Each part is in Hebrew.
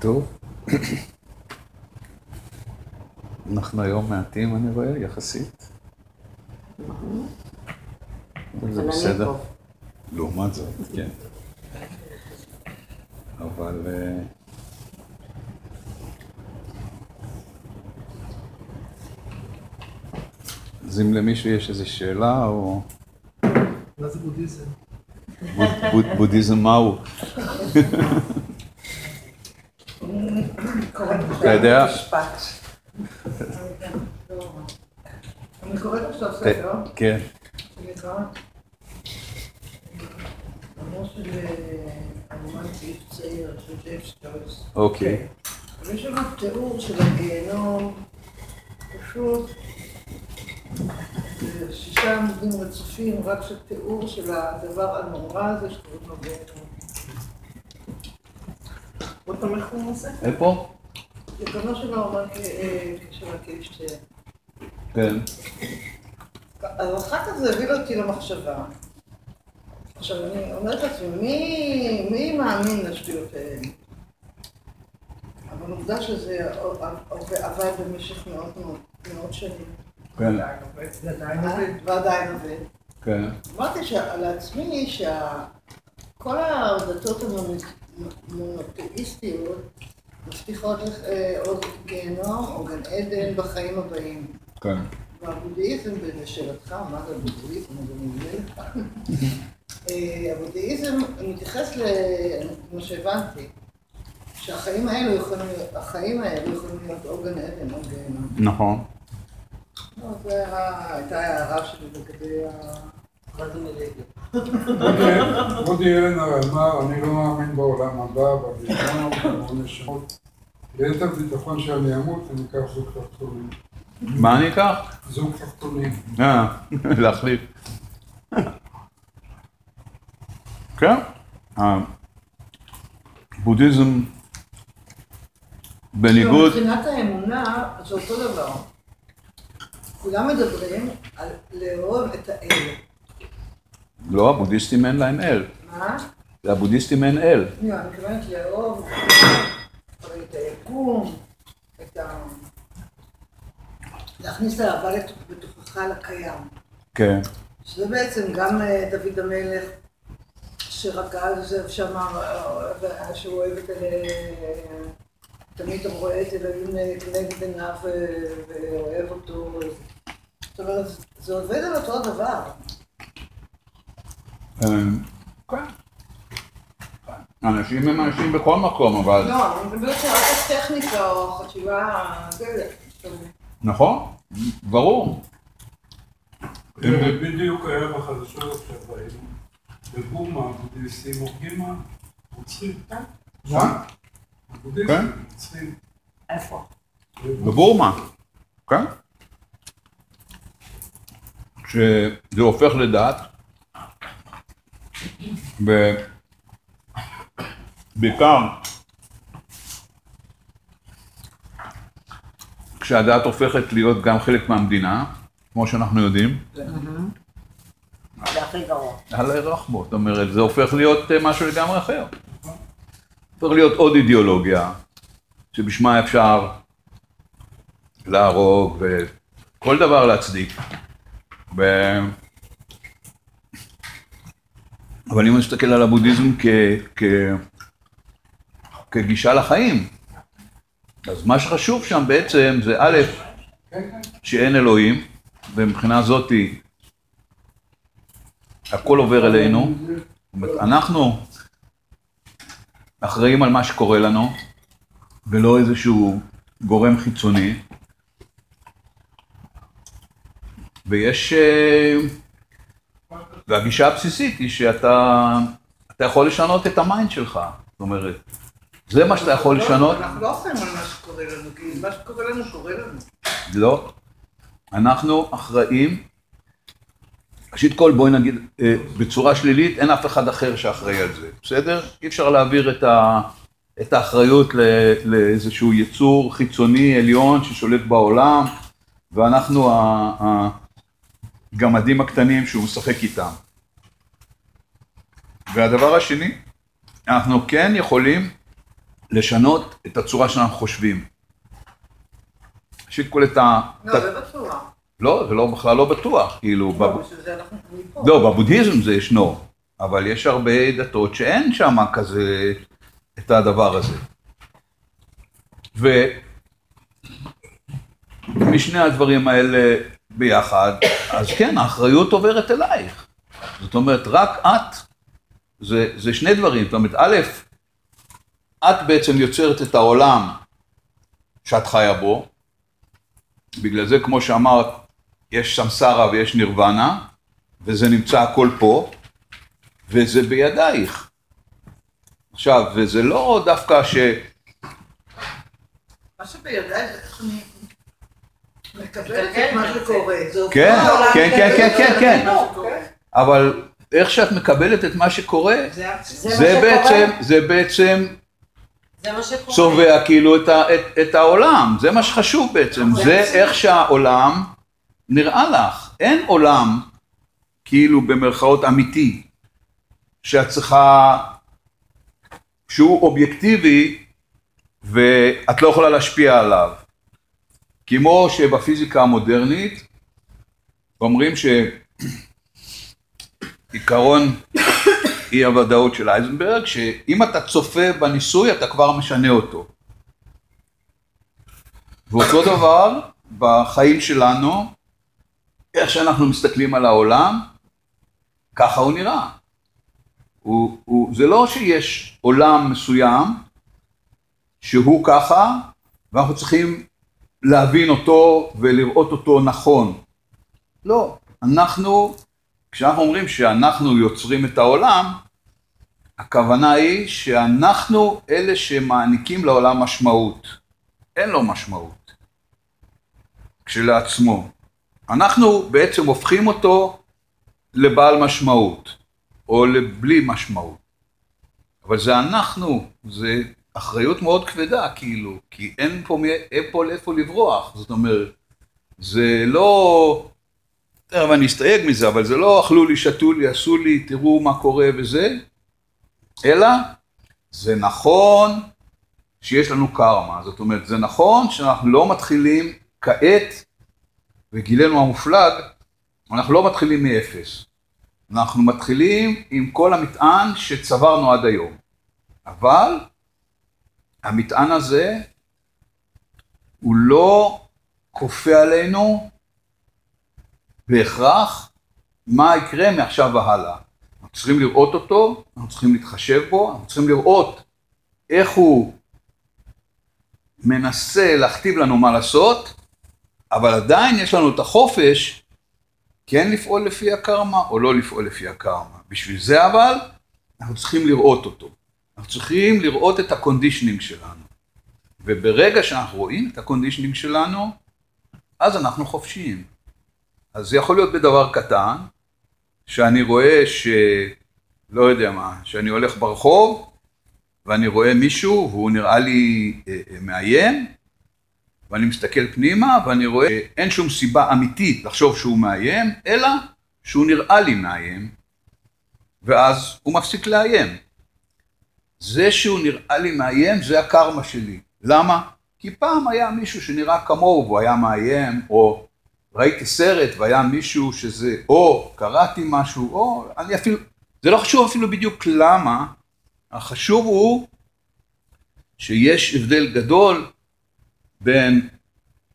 טוב. אנחנו היום מעטים, אני רואה, יחסית. זה בסדר. לעומת זאת, כן. אבל... אה, אז אם למישהו יש איזו שאלה, או... מה זה בודהיזם? בודהיזם מהו? אתה יודע? אני קוראת עכשיו ספר, כן. שנקרא ג'ויס. אוקיי. ויש שם תיאור של הגיהנום, פשוט אה, שישה עמודים רצופים, רק של תיאור של הדבר הנורא הזה שקוראים לו גיהנום. עוד פעם איך קוראים לזה? איפה? של אה, צייר. כן. אז אחר כך זה הביא אותי למחשבה. עכשיו, אני אומרת לעצמי, מי, מי מאמין לשטויות האלה? אבל עובדה שזה עבד במשך מאות מאות שנים. כן. זה עדיין עובד. ועדיין עובד. כן. אמרתי לעצמי שכל הדתות המונותאיסטיות מבטיחות אה, עוד גיהנום או גן עדן בחיים הבאים. כן. והבודהיזם, לשאלתך, מה זה הבודהיזם, זה מעולה לך. אה, הבודהיזם מתייחס למה שהבנתי, שהחיים האלו יכולים להיות, החיים האלו יכולים להיות או גן עדן או גיהנום. נכון. לא, זו הייתה ההערה שלי לגבי ה... רודי אלן אמר, אני לא מאמין בעולם הבא, בביטחון, בעונש שמות. ליתר ביטחון שאני אמות, אני אקח זוג תחתונים. מה אני אקח? זוג תחתונים. אה, להחליף. כן. הבודהיזם, בניגוד, מבחינת האמונה, זה אותו דבר. כולם מדברים על לאהוב את האל. לא, הבודהיסטים אין להם אל. מה? לבודהיסטים אין אל. לא, אני מתכוונת לאהוב את היקום, את ה... להכניס אהבה לת- בתוכך לקיים. כן. שזה בעצם גם אה, דוד המלך, שרקע זה שאמר אה, שהוא אוהב את תמיד הוא רואה את אלוהים כנגד עיניו אה, ואוהב אותו. זאת אומרת, זה עובד על אותו דבר. כן. אנשים הם אנשים בכל מקום, אבל... לא, אני מדברת רק על טכניקה או חשיבה, נכון, ברור. זה בדיוק היה בחדשות עכשיו ראינו. בבורמה הבודהיסטים הורגים מה? רוצחים. מה? כן. רוצחים. איפה? בבורמה, כן? שזה הופך לדת, ובעיקר כשהדת הופכת להיות גם חלק מהמדינה, כמו שאנחנו יודעים, זה הכי גרוע. אללה ירחמו, זאת אומרת, זה הופך להיות אה, משהו לגמרי אחר. הופך להיות עוד אידיאולוגיה, שבשמה אפשר להרוג וכל דבר להצדיק. אבל אם אני מסתכל על הבודהיזם. כגישה לחיים, אז מה שחשוב שם בעצם זה א', שאין אלוהים, ומבחינה זאתי הכל עובר אלינו, אנחנו אחראים על מה שקורה לנו, ולא איזשהו גורם חיצוני. ויש... אה, והגישה הבסיסית היא שאתה אתה יכול לשנות את ה-mind שלך. זאת אומרת, זה מה שאתה יכול לשנות. אנחנו לא אחראים על מה שקורה לנו, כי מה שקורה לנו קורה לנו. לא. אנחנו אחראים, ראשית כל בואי נגיד, אה, בצורה שלילית, אין אף אחד אחר שאחראי על זה, בסדר? אי אפשר להעביר את, ה, את האחריות לאיזשהו יצור חיצוני עליון ששולט בעולם, ואנחנו ה- הגמדים הקטנים שהוא משחק איתם. והדבר השני, אנחנו כן יכולים לשנות את הצורה שאנחנו חושבים. ראשית כל את ה... לא, זה בטוח. לא, זה לא, בכלל לא בטוח, כאילו, לא, בב- בשביל זה אנחנו מפה. לא, בבודהיזם זה ישנו, אבל יש הרבה דתות שאין שם כזה את הדבר הזה. ומשני הדברים האלה ביחד, אז כן, האחריות עוברת אלייך. זאת אומרת, רק את, זה, זה שני דברים. זאת אומרת, א', את בעצם יוצרת את העולם שאת חיה בו, בגלל זה, כמו שאמרת, יש סמסרה ויש נירוונה, וזה נמצא הכל פה, וזה בידייך. עכשיו, וזה לא דווקא ש... מה שבידיי זה איך אני מקבלת את מה שקורה. כן, כן, כן, כן, כן, כן. אבל איך שאת מקבלת את מה שקורה, זה בעצם. צובע כאילו את, ה, את, את העולם, זה מה שחשוב בעצם, זה. איך שהעולם נראה לך. אין עולם כאילו במרכאות אמיתי, שאת צריכה, שהוא אובייקטיבי ואת לא יכולה להשפיע עליו. כמו שבפיזיקה המודרנית אומרים שעיקרון אי הוודאות של אייזנברג, שאם אתה צופה בניסוי אתה כבר משנה אותו. ואותו דבר בחיים שלנו, איך שאנחנו מסתכלים על העולם, ככה הוא נראה. הוא, הוא, זה לא שיש עולם מסוים שהוא ככה, ואנחנו צריכים להבין אותו ולראות אותו נכון. לא, אנחנו, כשאנחנו אומרים שאנחנו יוצרים את העולם, הכוונה היא שאנחנו אלה שמעניקים לעולם משמעות. אין לו משמעות כשלעצמו. אנחנו בעצם הופכים אותו לבעל משמעות, או לבלי משמעות. אבל זה אנחנו, זה אחריות מאוד כבדה, כאילו, כי אין פה, אין פה לאיפה לברוח. זאת אומרת, זה לא... תכף אני אסתייג מזה, אבל זה לא אכלו לי, שתו לי, עשו לי, תראו מה קורה וזה, אלא זה נכון שיש לנו קרמה. זאת אומרת, זה נכון שאנחנו לא מתחילים כעת, וגילנו המופלג, אנחנו לא מתחילים מאפס. אנחנו מתחילים עם כל המטען שצברנו עד היום. אבל המטען הזה הוא לא כופה עלינו בהכרח מה יקרה מעכשיו והלאה. אנחנו צריכים לראות אותו, אנחנו צריכים להתחשב בו, אנחנו צריכים לראות איך הוא מנסה להכתיב לנו מה לעשות, אבל עדיין יש לנו את החופש כן לפעול לפי הקרמה או לא לפעול לפי הקרמה. בשביל זה אבל אנחנו צריכים לראות אותו. אנחנו צריכים לראות את ה-conditioning שלנו. וברגע שאנחנו רואים את ה-conditioning שלנו, אז אנחנו חופשיים. אז זה יכול להיות בדבר קטן, שאני רואה ש... לא יודע מה, שאני הולך ברחוב, ואני רואה מישהו, והוא נראה לי אה, אה, מאיים, ואני מסתכל פנימה, ואני רואה שאין שום סיבה אמיתית לחשוב שהוא מאיים, אלא שהוא נראה לי מאיים, ואז הוא מפסיק לאיים. זה שהוא נראה לי מאיים, זה הקרמה שלי. למה? כי פעם היה מישהו שנראה כמוהו והוא היה מאיים, או ראיתי סרט והיה מישהו שזה, או קראתי משהו, או אני אפילו, זה לא חשוב אפילו בדיוק למה, החשוב הוא שיש הבדל גדול בין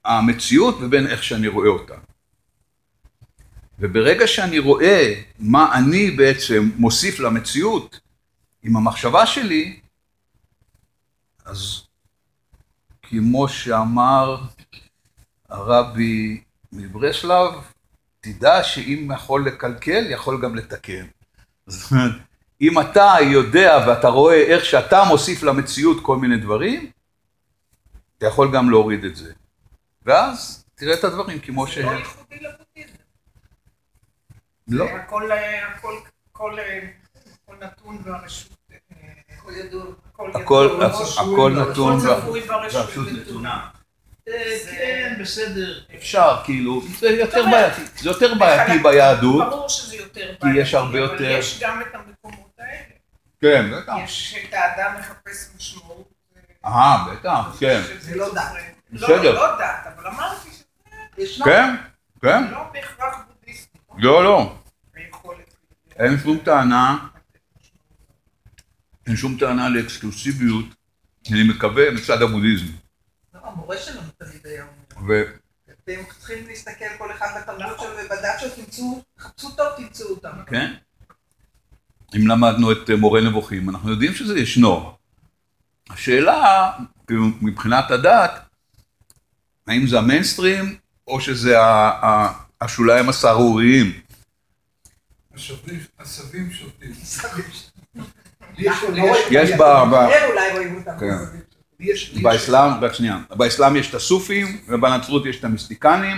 המציאות ובין איך שאני רואה אותה. וברגע שאני רואה מה אני בעצם מוסיף למציאות עם המחשבה שלי, אז כמו שאמר הרבי מברסלב, תדע שאם יכול לקלקל, יכול גם לתקן. זאת אומרת, אם אתה יודע ואתה רואה איך שאתה מוסיף למציאות כל מיני דברים, אתה יכול גם להוריד את זה. ואז תראה את הדברים כמו זה שהם. לא ייחודי לבודהיזם. לא. זה הכל, הכל, הכל, אה, הכל נתון ברשות. אה, הכל ידוע. הכל נתון. ברשות נתונה. זה- כן, בסדר. אפשר, כאילו, זה יותר בעייתי. זה יותר בעייתי ביהדות. ברור שזה יותר כי יש הרבה אבל יותר- יש גם את המקומות האלה. כן, בטח. יש את האדם מחפש משמעות, אה, אה, בטח, כן. שזה לא דת. בסדר. לא, לא דת, אבל אמרתי שזה. כן, כן. לא בהכרח בודהיסטי. לא, לא. אין שום טענה, אין שום טענה לאקסקלוסיביות, אני מקווה, מצד הבודהיזם. לא, המורה שלנו תמיד היה אומר. ו... אתם צריכים להסתכל כל אחד בתרבות שלו ובדת שלו, תמצאו, חפשו טוב, תמצאו אותם. כן. אם למדנו את אה, מורה נבוכים, אנחנו יודעים שזה ישנו. השאלה, מבחינת הדת, האם זה המיינסטרים, או שזה השוליים הסהרוריים? השבים-. לי יש- באסלאם, רק שנייה, באסלאם יש את הסופים, ובנצרות יש את המיסטיקנים,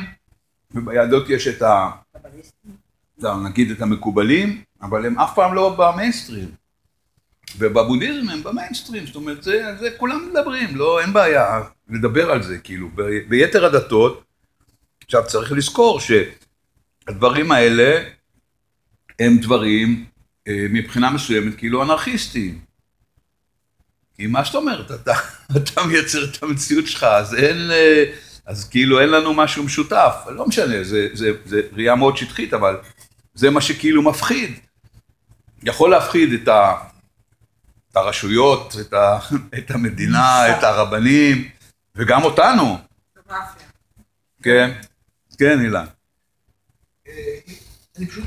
וביהדות יש את ה... לא, נגיד את המקובלים, אבל הם אף פעם לא במיינסטרים. ובבודהיזם הם במיינסטרים, זאת אומרת, זה, זה כולם מדברים, לא, אין בעיה לדבר על זה, כאילו. ב- ביתר הדתות, עכשיו צריך לזכור שהדברים האלה הם דברים מבחינה מסוימת כאילו אנרכיסטיים. כי מה זאת אומרת, אתה, אתה מייצר את המציאות שלך, אז אין, אה, אז כאילו אין לנו משהו משותף, לא משנה, זה, זה, זה ראייה מאוד שטחית, אבל זה מה שכאילו מפחיד. יכול להפחיד את, ה, את הרשויות, את, ה, את המדינה, את הרבנים, וגם אותנו. כן, כן אילן, אה, אני פשוט,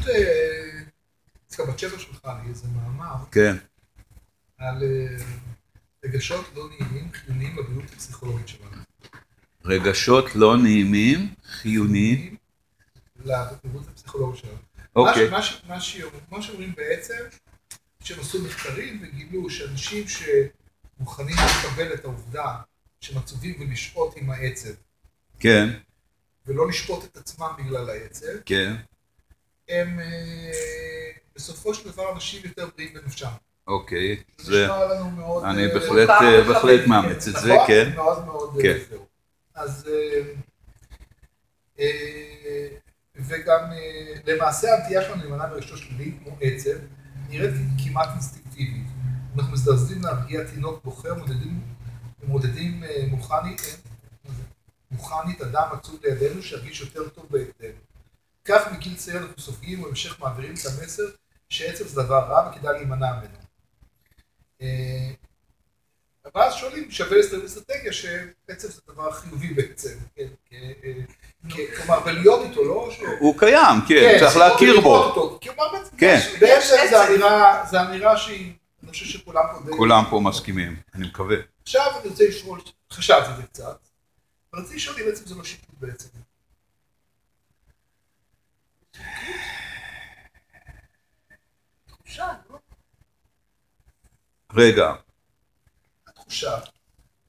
בת שבע שלך איזה מאמר כן, על אה, רגשות לא נעימים חיוניים בבריאות הפסיכולוגית שלנו. רגשות לא נעימים, חיוניים, לבריאות הפסיכולוגית שלנו. אוקיי, מה, ש- מה, ש- מה שאומרים בעצם, שהם עשו מחקרים וגילו שאנשים שמוכנים לקבל את העובדה שהם עצובים ולשהות עם העצב, כן, ולא לשפוט את עצמם בגלל העצב, כן, הם אה, בסופו של דבר אנשים יותר בריאים בנפשם. אוקיי, זה. אני אה, בהחלט, אה, בהחלט. מאמץ את זה, נכון? כן, מאוד מאוד אה, כן. אז... וגם למעשה הנטייה שלנו להימנע מרגשות שלילית כמו עצב נראית כמעט אינסטינקטיבית. אנחנו מזדרזים להרגיע תינוק בוחר, מודדים, מודדים מוכנית? מוכנית אדם עצוב לידינו שירגיש יותר טוב בהקדם. כך מגיל צעיר אנחנו סופגים ובהמשך מעבירים את המסר שעצב זה דבר רע וכדאי להימנע ממנו. אה, ואז שואלים, שווה להסתכל באסטרטגיה שעצב זה דבר חיובי בעצם, כן, אה, כ- כלומר, ולהיות איתו, לא ש... הוא קיים, כן, צריך סיפור להכיר בו, כלומר, בעצם- כן. בעצם זו עצב. אמירה, שהיא, אני חושב שכולם פה. כולם פה מסכימים, אני מקווה. עכשיו אני רוצה לשאול, חשבתי על זה קצת, רציתי לשאול אם בעצם זה לא שיפוט בעצם. לא? רגע, התחושה,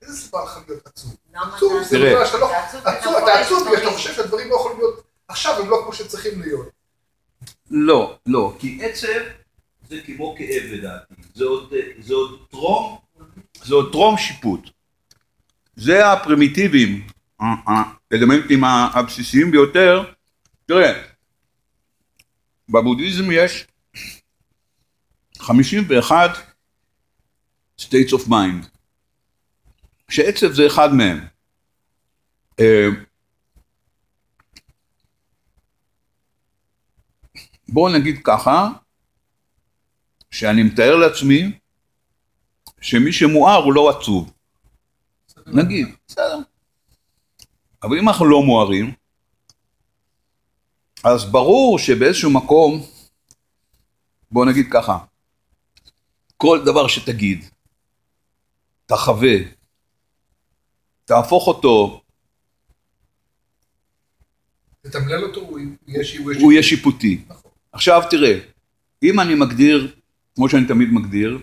איזה סיבה לך להיות עצוב? למה עצוב אתה- זה תראה. אומר שאתה לא... אתה עצוב, אתה עצוב, כי אתה. חושב שהדברים לא יכולים להיות עכשיו, הם לא כמו שצריכים להיות. לא, לא, כי עצב זה כמו כאב לדעתי, זה עוד, זה עוד טרום, זה עוד טרום שיפוט. זה הפרימיטיביים, ה- האלמנטים הבסיסיים ביותר. תראה, בבודהיזם יש 51 states of mind, שעצב זה אחד מהם. אה, בואו נגיד ככה, שאני מתאר לעצמי שמי שמואר הוא לא עצוב. נגיד, בסדר. אבל אם אנחנו לא מוארים, אז ברור שבאיזשהו מקום, בואו נגיד ככה, כל דבר שתגיד, תחווה, תהפוך אותו, תתמלל אותו, הוא יהיה שיעור... הוא יהיה שיפוטי. נכון. עכשיו תראה, אם אני מגדיר, כמו שאני תמיד מגדיר,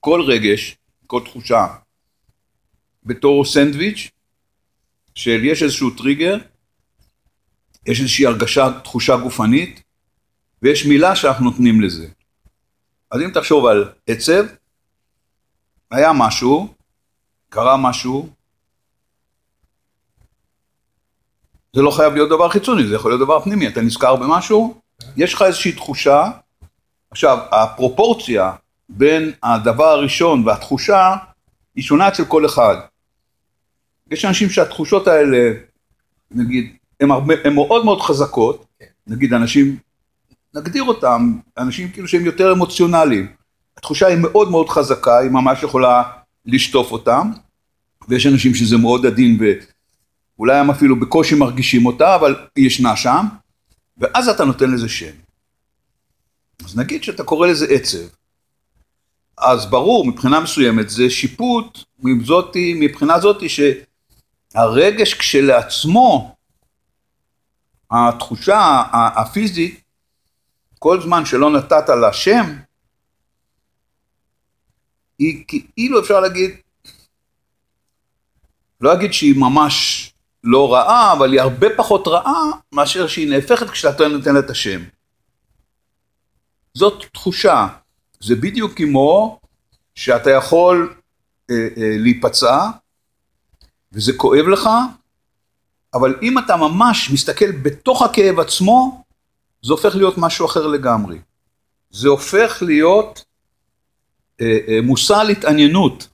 כל רגש, כל תחושה, בתור סנדוויץ', של יש איזשהו טריגר, יש איזושהי הרגשה, תחושה גופנית, ויש מילה שאנחנו נותנים לזה. אז אם תחשוב על עצב, היה משהו, קרה משהו, זה לא חייב להיות דבר חיצוני, זה יכול להיות דבר פנימי, אתה נזכר במשהו, יש לך איזושהי תחושה, עכשיו, הפרופורציה בין הדבר הראשון והתחושה, היא שונה אצל כל אחד. יש אנשים שהתחושות האלה, נגיד, הן מאוד מאוד חזקות, נגיד אנשים, נגדיר אותם, אנשים כאילו שהם יותר אמוציונליים. התחושה היא מאוד מאוד חזקה, היא ממש יכולה לשטוף אותם, ויש אנשים שזה מאוד עדין ואולי הם אפילו בקושי מרגישים אותה, אבל היא ישנה שם, ואז אתה נותן לזה שם. אז נגיד שאתה קורא לזה עצב. אז ברור, מבחינה מסוימת זה שיפוט מזאתי, מבחינה זאתי שהרגש כשלעצמו, התחושה הפיזית, כל זמן שלא נתת לה שם, היא כאילו אפשר להגיד, לא אגיד שהיא ממש לא רעה, אבל היא הרבה פחות רעה מאשר שהיא נהפכת כשאתה נותן לה את השם. זאת תחושה. זה בדיוק כמו שאתה יכול אה, אה, להיפצע, וזה כואב לך, אבל אם אתה ממש מסתכל בתוך הכאב עצמו, זה הופך להיות משהו אחר לגמרי. זה הופך להיות אה, אה, מושא להתעניינות.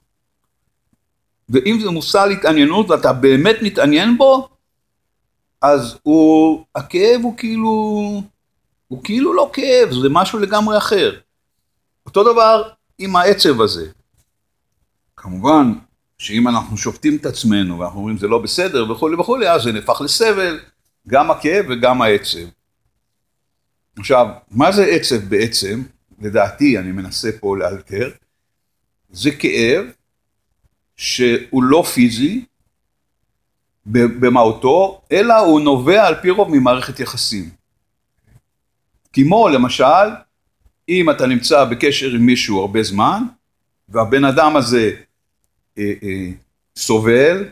ואם זה מושא להתעניינות ואתה באמת מתעניין בו, אז הוא, הכאב הוא כאילו, הוא כאילו לא כאב, זה משהו לגמרי אחר. אותו דבר עם העצב הזה. כמובן שאם אנחנו שופטים את עצמנו ואנחנו אומרים זה לא בסדר וכולי וכולי, אז זה נהפך לסבל, גם הכאב וגם העצב. עכשיו, מה זה עצב בעצם? לדעתי, אני מנסה פה לאלתר, זה כאב שהוא לא פיזי במהותו, אלא הוא נובע על פי רוב ממערכת יחסים. כמו למשל, אם אתה נמצא בקשר עם מישהו הרבה זמן, והבן אדם הזה אה, אה, סובל,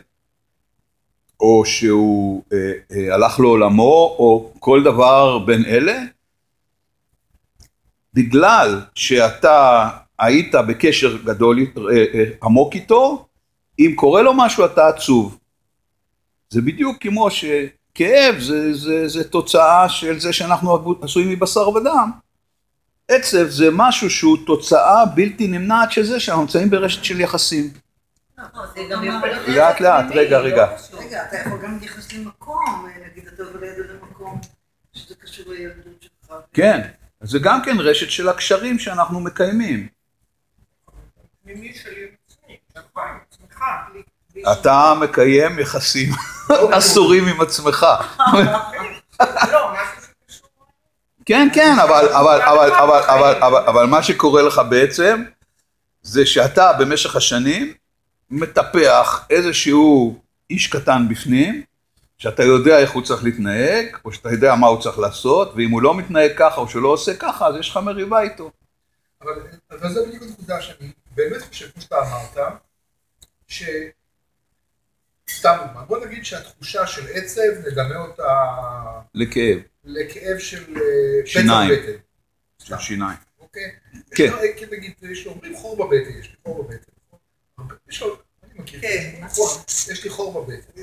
או שהוא אה, אה, הלך לעולמו, או כל דבר בין אלה, בגלל שאתה היית בקשר גדול, אה, אה, עמוק איתו, אם קורה לו משהו אתה עצוב. זה בדיוק כמו שכאב זה, זה, זה תוצאה של זה שאנחנו עשויים מבשר ודם. עצב זה משהו שהוא תוצאה בלתי נמנעת של זה שאנחנו נמצאים ברשת של יחסים. להיות לאט לאט, רגע, רגע. רגע, אתה יכול גם להתייחס למקום, נגיד אתה עובד למקום שזה קשור לילדות שלך. כן, זה גם כן רשת של הקשרים שאנחנו מקיימים. בלי אתה מקיים יחסים אסורים עם עצמך. לא. כן, כן, אבל, אבל, אבל, אבל, אבל, אבל, אבל מה שקורה לך בעצם, זה שאתה במשך השנים מטפח איזשהו איש קטן בפנים, שאתה יודע איך הוא צריך להתנהג, או שאתה יודע מה הוא צריך לעשות, ואם הוא לא מתנהג ככה או שלא עושה ככה, אז יש לך מריבה איתו. אבל, אבל זו בדיוק הנקודה שאני באמת חושב, כמו שאתה אמרת, ש... סתם דוגמא, בוא נגיד שהתחושה של עצב, נדמה אותה לכאב, לכאב של אה, שיניים. פצע בטן. של שיניים. אוקיי? כן. יש לו, נגיד, יש לו, אומרים חור בבטן, יש לי חור בבטן. הרבה- יש לו, אני מכיר. כן, חור- יש לי חור בבטן.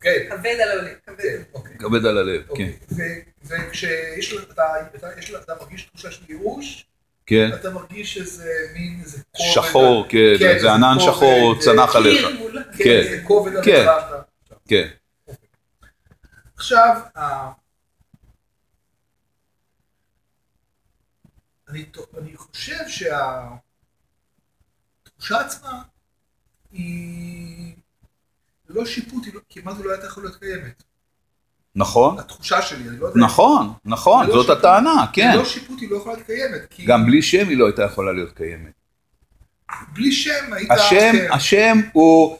כן, כבד על הלב, כבד. כן, אוקיי. על הלב, כן. אוקיי. ו- וכשיש לך, אתה, אתה, יש לך- אתה מרגיש תחושה של ייאוש, כן. אתה מרגיש איזה מין, איזה כובד. שחור, כן, כן, איזה זה ענן שחור אה, צנח עליך. כן, כן. זה כובד על כן. כן. עכשיו, אני אני חושב שהתחושה עצמה היא לא שיפוט, היא לא- כמעט לא הייתה יכולה להיות קיימת. נכון, התחושה שלי, אני לא יודע. נכון, נכון, לא זאת שיפוט. הטענה, כן. ללא שיפוט היא לא יכולה להיות קיימת. כי גם בלי שם היא לא הייתה יכולה להיות קיימת. בלי שם היית... השם, כן. השם הוא,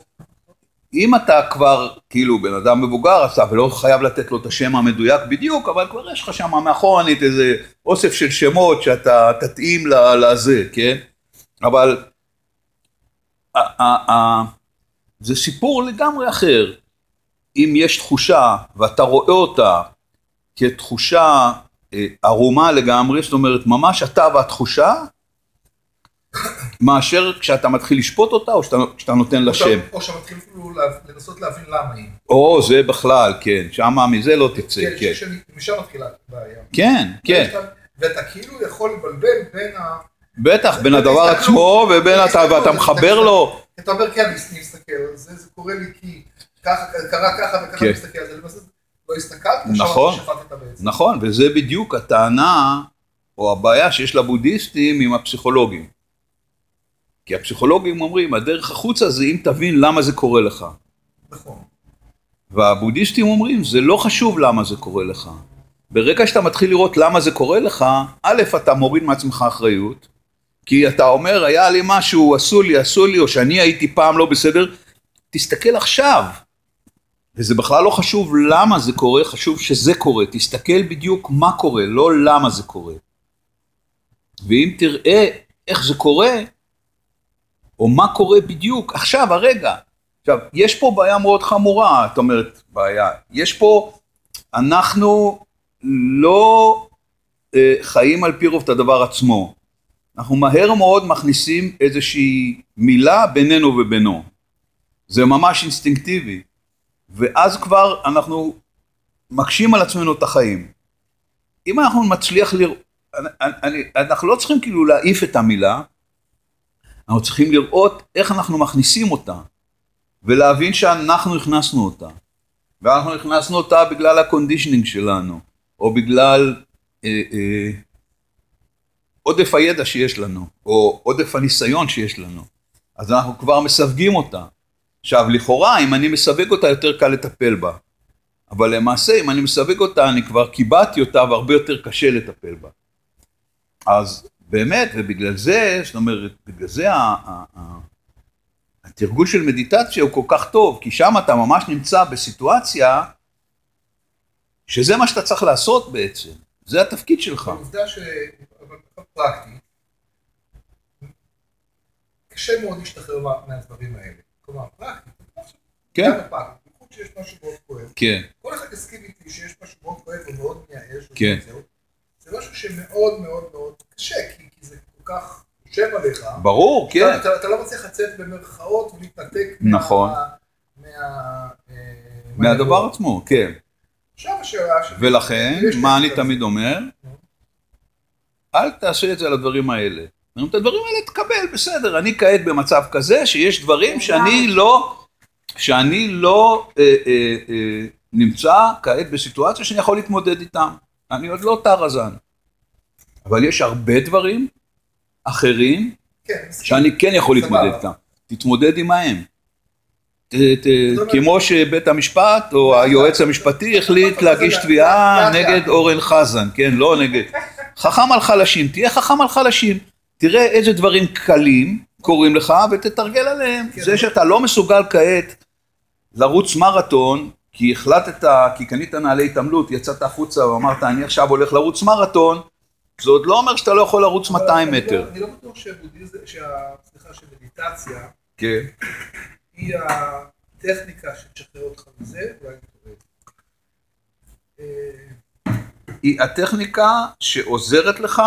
אם אתה כבר כאילו בן אדם מבוגר, אז אתה ולא חייב לתת לו את השם המדויק בדיוק, אבל כבר יש לך שם מאחורנית איזה אוסף של שמות שאתה תתאים לזה, כן? אבל זה סיפור לגמרי אחר. אם יש תחושה ואתה רואה אותה כתחושה אה, ערומה לגמרי, זאת אומרת ממש אתה והתחושה, מאשר כשאתה מתחיל לשפוט אותה או שאתה, שאתה נותן לה שם. או שמתחיל אפילו לנסות להבין למה היא. או זה בכלל, כן, שמה מזה לא תצא, כן, כן. משם מתחילה הבעיה. כן, כן, ואתה כאילו יכול לבלבל בין ה... בטח, בין הדבר. עצמו ובין אתה, ואתה מחבר לו, אתה אומר, כן, אני מסתכל, זה זה קורה לי כי ככה, קרה ככה וככה כן. אני מסתכל על זה, למעשה לא הסתכלת, נכון. נכון, וזה בדיוק הטענה או הבעיה שיש לבודהיסטים עם הפסיכולוגים. כי הפסיכולוגים אומרים, הדרך החוצה זה אם תבין למה זה קורה לך. נכון. והבודהיסטים אומרים, זה לא חשוב למה זה קורה לך. ברגע שאתה מתחיל לראות למה זה קורה לך, א', אתה מוריד מעצמך אחריות, כי אתה אומר, היה לי משהו, עשו לי, עשו לי, או שאני הייתי פעם לא בסדר, תסתכל עכשיו. וזה בכלל לא חשוב למה זה קורה, חשוב שזה קורה. תסתכל בדיוק מה קורה, לא למה זה קורה. ואם תראה איך זה קורה, או מה קורה בדיוק, עכשיו, הרגע. עכשיו, יש פה בעיה מאוד חמורה, את אומרת, בעיה. יש פה, אנחנו לא אה, חיים על פי רוב את הדבר עצמו. אנחנו מהר מאוד מכניסים איזושהי מילה בינינו ובינו. זה ממש אינסטינקטיבי. ואז כבר אנחנו מקשים על עצמנו את החיים. אם אנחנו מצליח לראות, אנחנו לא צריכים כאילו להעיף את המילה, אנחנו צריכים לראות איך אנחנו מכניסים אותה, ולהבין שאנחנו הכנסנו אותה. ואנחנו הכנסנו אותה בגלל ה-conditioning שלנו, או בגלל אה, אה, עודף הידע שיש לנו, או עודף הניסיון שיש לנו. אז אנחנו כבר מסווגים אותה. עכשיו, לכאורה, אם אני מסווג אותה, יותר קל לטפל בה. אבל למעשה, אם אני מסווג אותה, אני כבר קיבעתי אותה, והרבה יותר קשה לטפל בה. אז באמת, ובגלל זה, זאת אומרת, בגלל זה התרגול של מדיטציה הוא כל כך טוב, כי שם אתה ממש נמצא בסיטואציה שזה מה שאתה צריך לעשות בעצם. זה התפקיד שלך. העובדה פרקטית, קשה מאוד להשתחרר מה- מהדברים האלה. כלומר, פרקטית, כן, בייחוד שיש משהו מאוד כואב. כן, כל אחד יסכים איתי שיש משהו מאוד כואב ומאוד מייאש. כן. זה משהו שמאוד מאוד מאוד קשה, כי כי זה כל כך יושב עליך. ברור, כן. אתה- אתה- אתה לא מצליח לצאת במרכאות ולהתנתק מה- נכון. מה... אה, מהדבר עצמו, כן. עכשיו השאלה ש... ולכן, מה אני. תמיד אומר? אל תעשה את זה על הדברים האלה. את הדברים האלה תקבל, בסדר. אני כעת במצב כזה שיש דברים שאני לא, שאני לא אה, אה, אה, נמצא כעת בסיטואציה שאני יכול להתמודד איתם. אני עוד לא טרזן. אבל יש הרבה דברים אחרים כן. שאני כן יכול להתמודד. איתם. תתמודד עמהם. כמו שבית המשפט או היועץ המשפטי החליט להגיש תביעה. נגד אורן חזן, כן, לא נגד. חכם על חלשים, תהיה חכם על חלשים. תראה איזה דברים קלים קורים לך ותתרגל עליהם. כן. זה שאתה לא מסוגל כעת לרוץ מרתון, כי החלטת, כי קנית נעלי התעמלות, יצאת החוצה ואמרת אני עכשיו הולך לרוץ מרתון, זה עוד לא אומר שאתה לא יכול לרוץ 200 אבל אני מטר. לא- אני לא בטוח שבודהיזם, שה- סליחה, שמדיטציה כן. היא הטכניקה שתשחרר אותך מזה, אולי אני טועה. היא הטכניקה שעוזרת לך,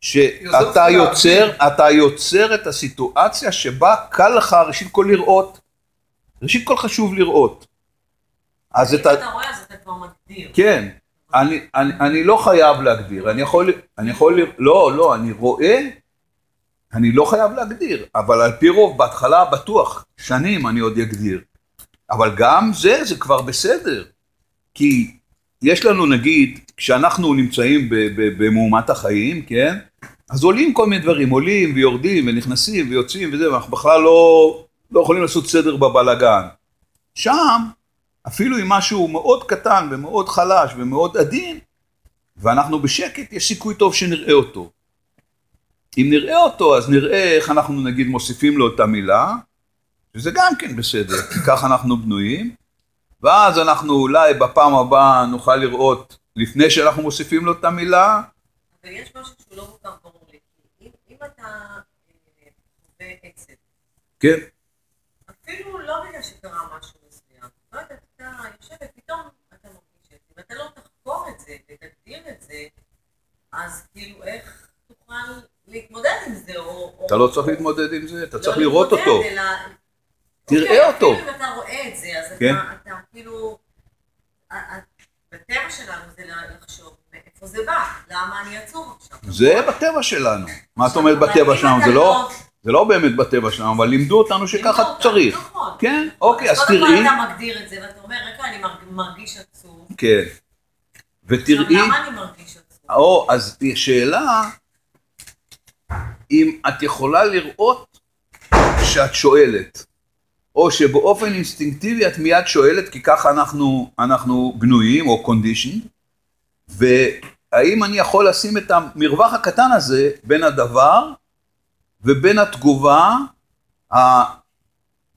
שאתה יוצר. אתה יוצר את הסיטואציה שבה קל לך ראשית כל לראות. ראשית כל חשוב לראות. אז את אם. אתה רואה, אז אתה כבר מגדיר. כן, אני, אני, אני לא חייב להגדיר, אני יכול, אני יכול, לא, לא, אני רואה, אני לא חייב להגדיר, אבל על פי רוב, בהתחלה בטוח, שנים אני עוד אגדיר. אבל גם זה, זה כבר בסדר. כי יש לנו נגיד, כשאנחנו נמצאים במהומת החיים, כן? אז עולים כל מיני דברים, עולים ויורדים ונכנסים ויוצאים וזה, ואנחנו בכלל לא, לא יכולים לעשות סדר בבלגן. שם, אפילו אם משהו מאוד קטן ומאוד חלש ומאוד עדין, ואנחנו בשקט, יש סיכוי טוב שנראה אותו. אם נראה אותו, אז נראה איך אנחנו נגיד מוסיפים לו את המילה, שזה גם כן בסדר, כי ככה אנחנו בנויים, ואז אנחנו אולי בפעם הבאה נוכל לראות, לפני שאנחנו מוסיפים לו את המילה, אבל יש משהו שהוא לא כך ברור לי. אם, אתה אה, חווה עצב, כן, אפילו לא בגלל שקרה משהו מסוים, לא יודעת, אתה יושב ופתאום אתה מרגיש את זה, לא תחקור את זה ותגדיר את זה, אז כאילו איך תוכל להתמודד עם זה. אתה לא צריך להתמודד עם זה, אתה לא צריך לראות להתמודד, אותו. תראה אוקיי, אותו. אפילו אם אתה רואה את זה, אז כן. אתה, אתה כאילו... בטבע שלנו זה לחשוב מאיפה זה בא, למה אני עצוב עכשיו. זה בטבע שלנו. מה את אומרת בטבע שלנו? זה לא... זה לא באמת בטבע שלנו, אבל לימדו אותנו שככה צריך. נכון. כן, אוקיי, אז קודם כל תראי, אתה מגדיר את זה, ואתה אומר, רגע, אני מרג- מרגיש עצוב. כן, ותראי, למה אני מרגיש עצוב? או, אז שאלה, אם את יכולה לראות שאת שואלת, או שבאופן אינסטינקטיבי את מיד שואלת, כי ככה אנחנו, אנחנו בנויים, או conditioned, והאם אני יכול לשים את המרווח הקטן הזה בין הדבר ובין התגובה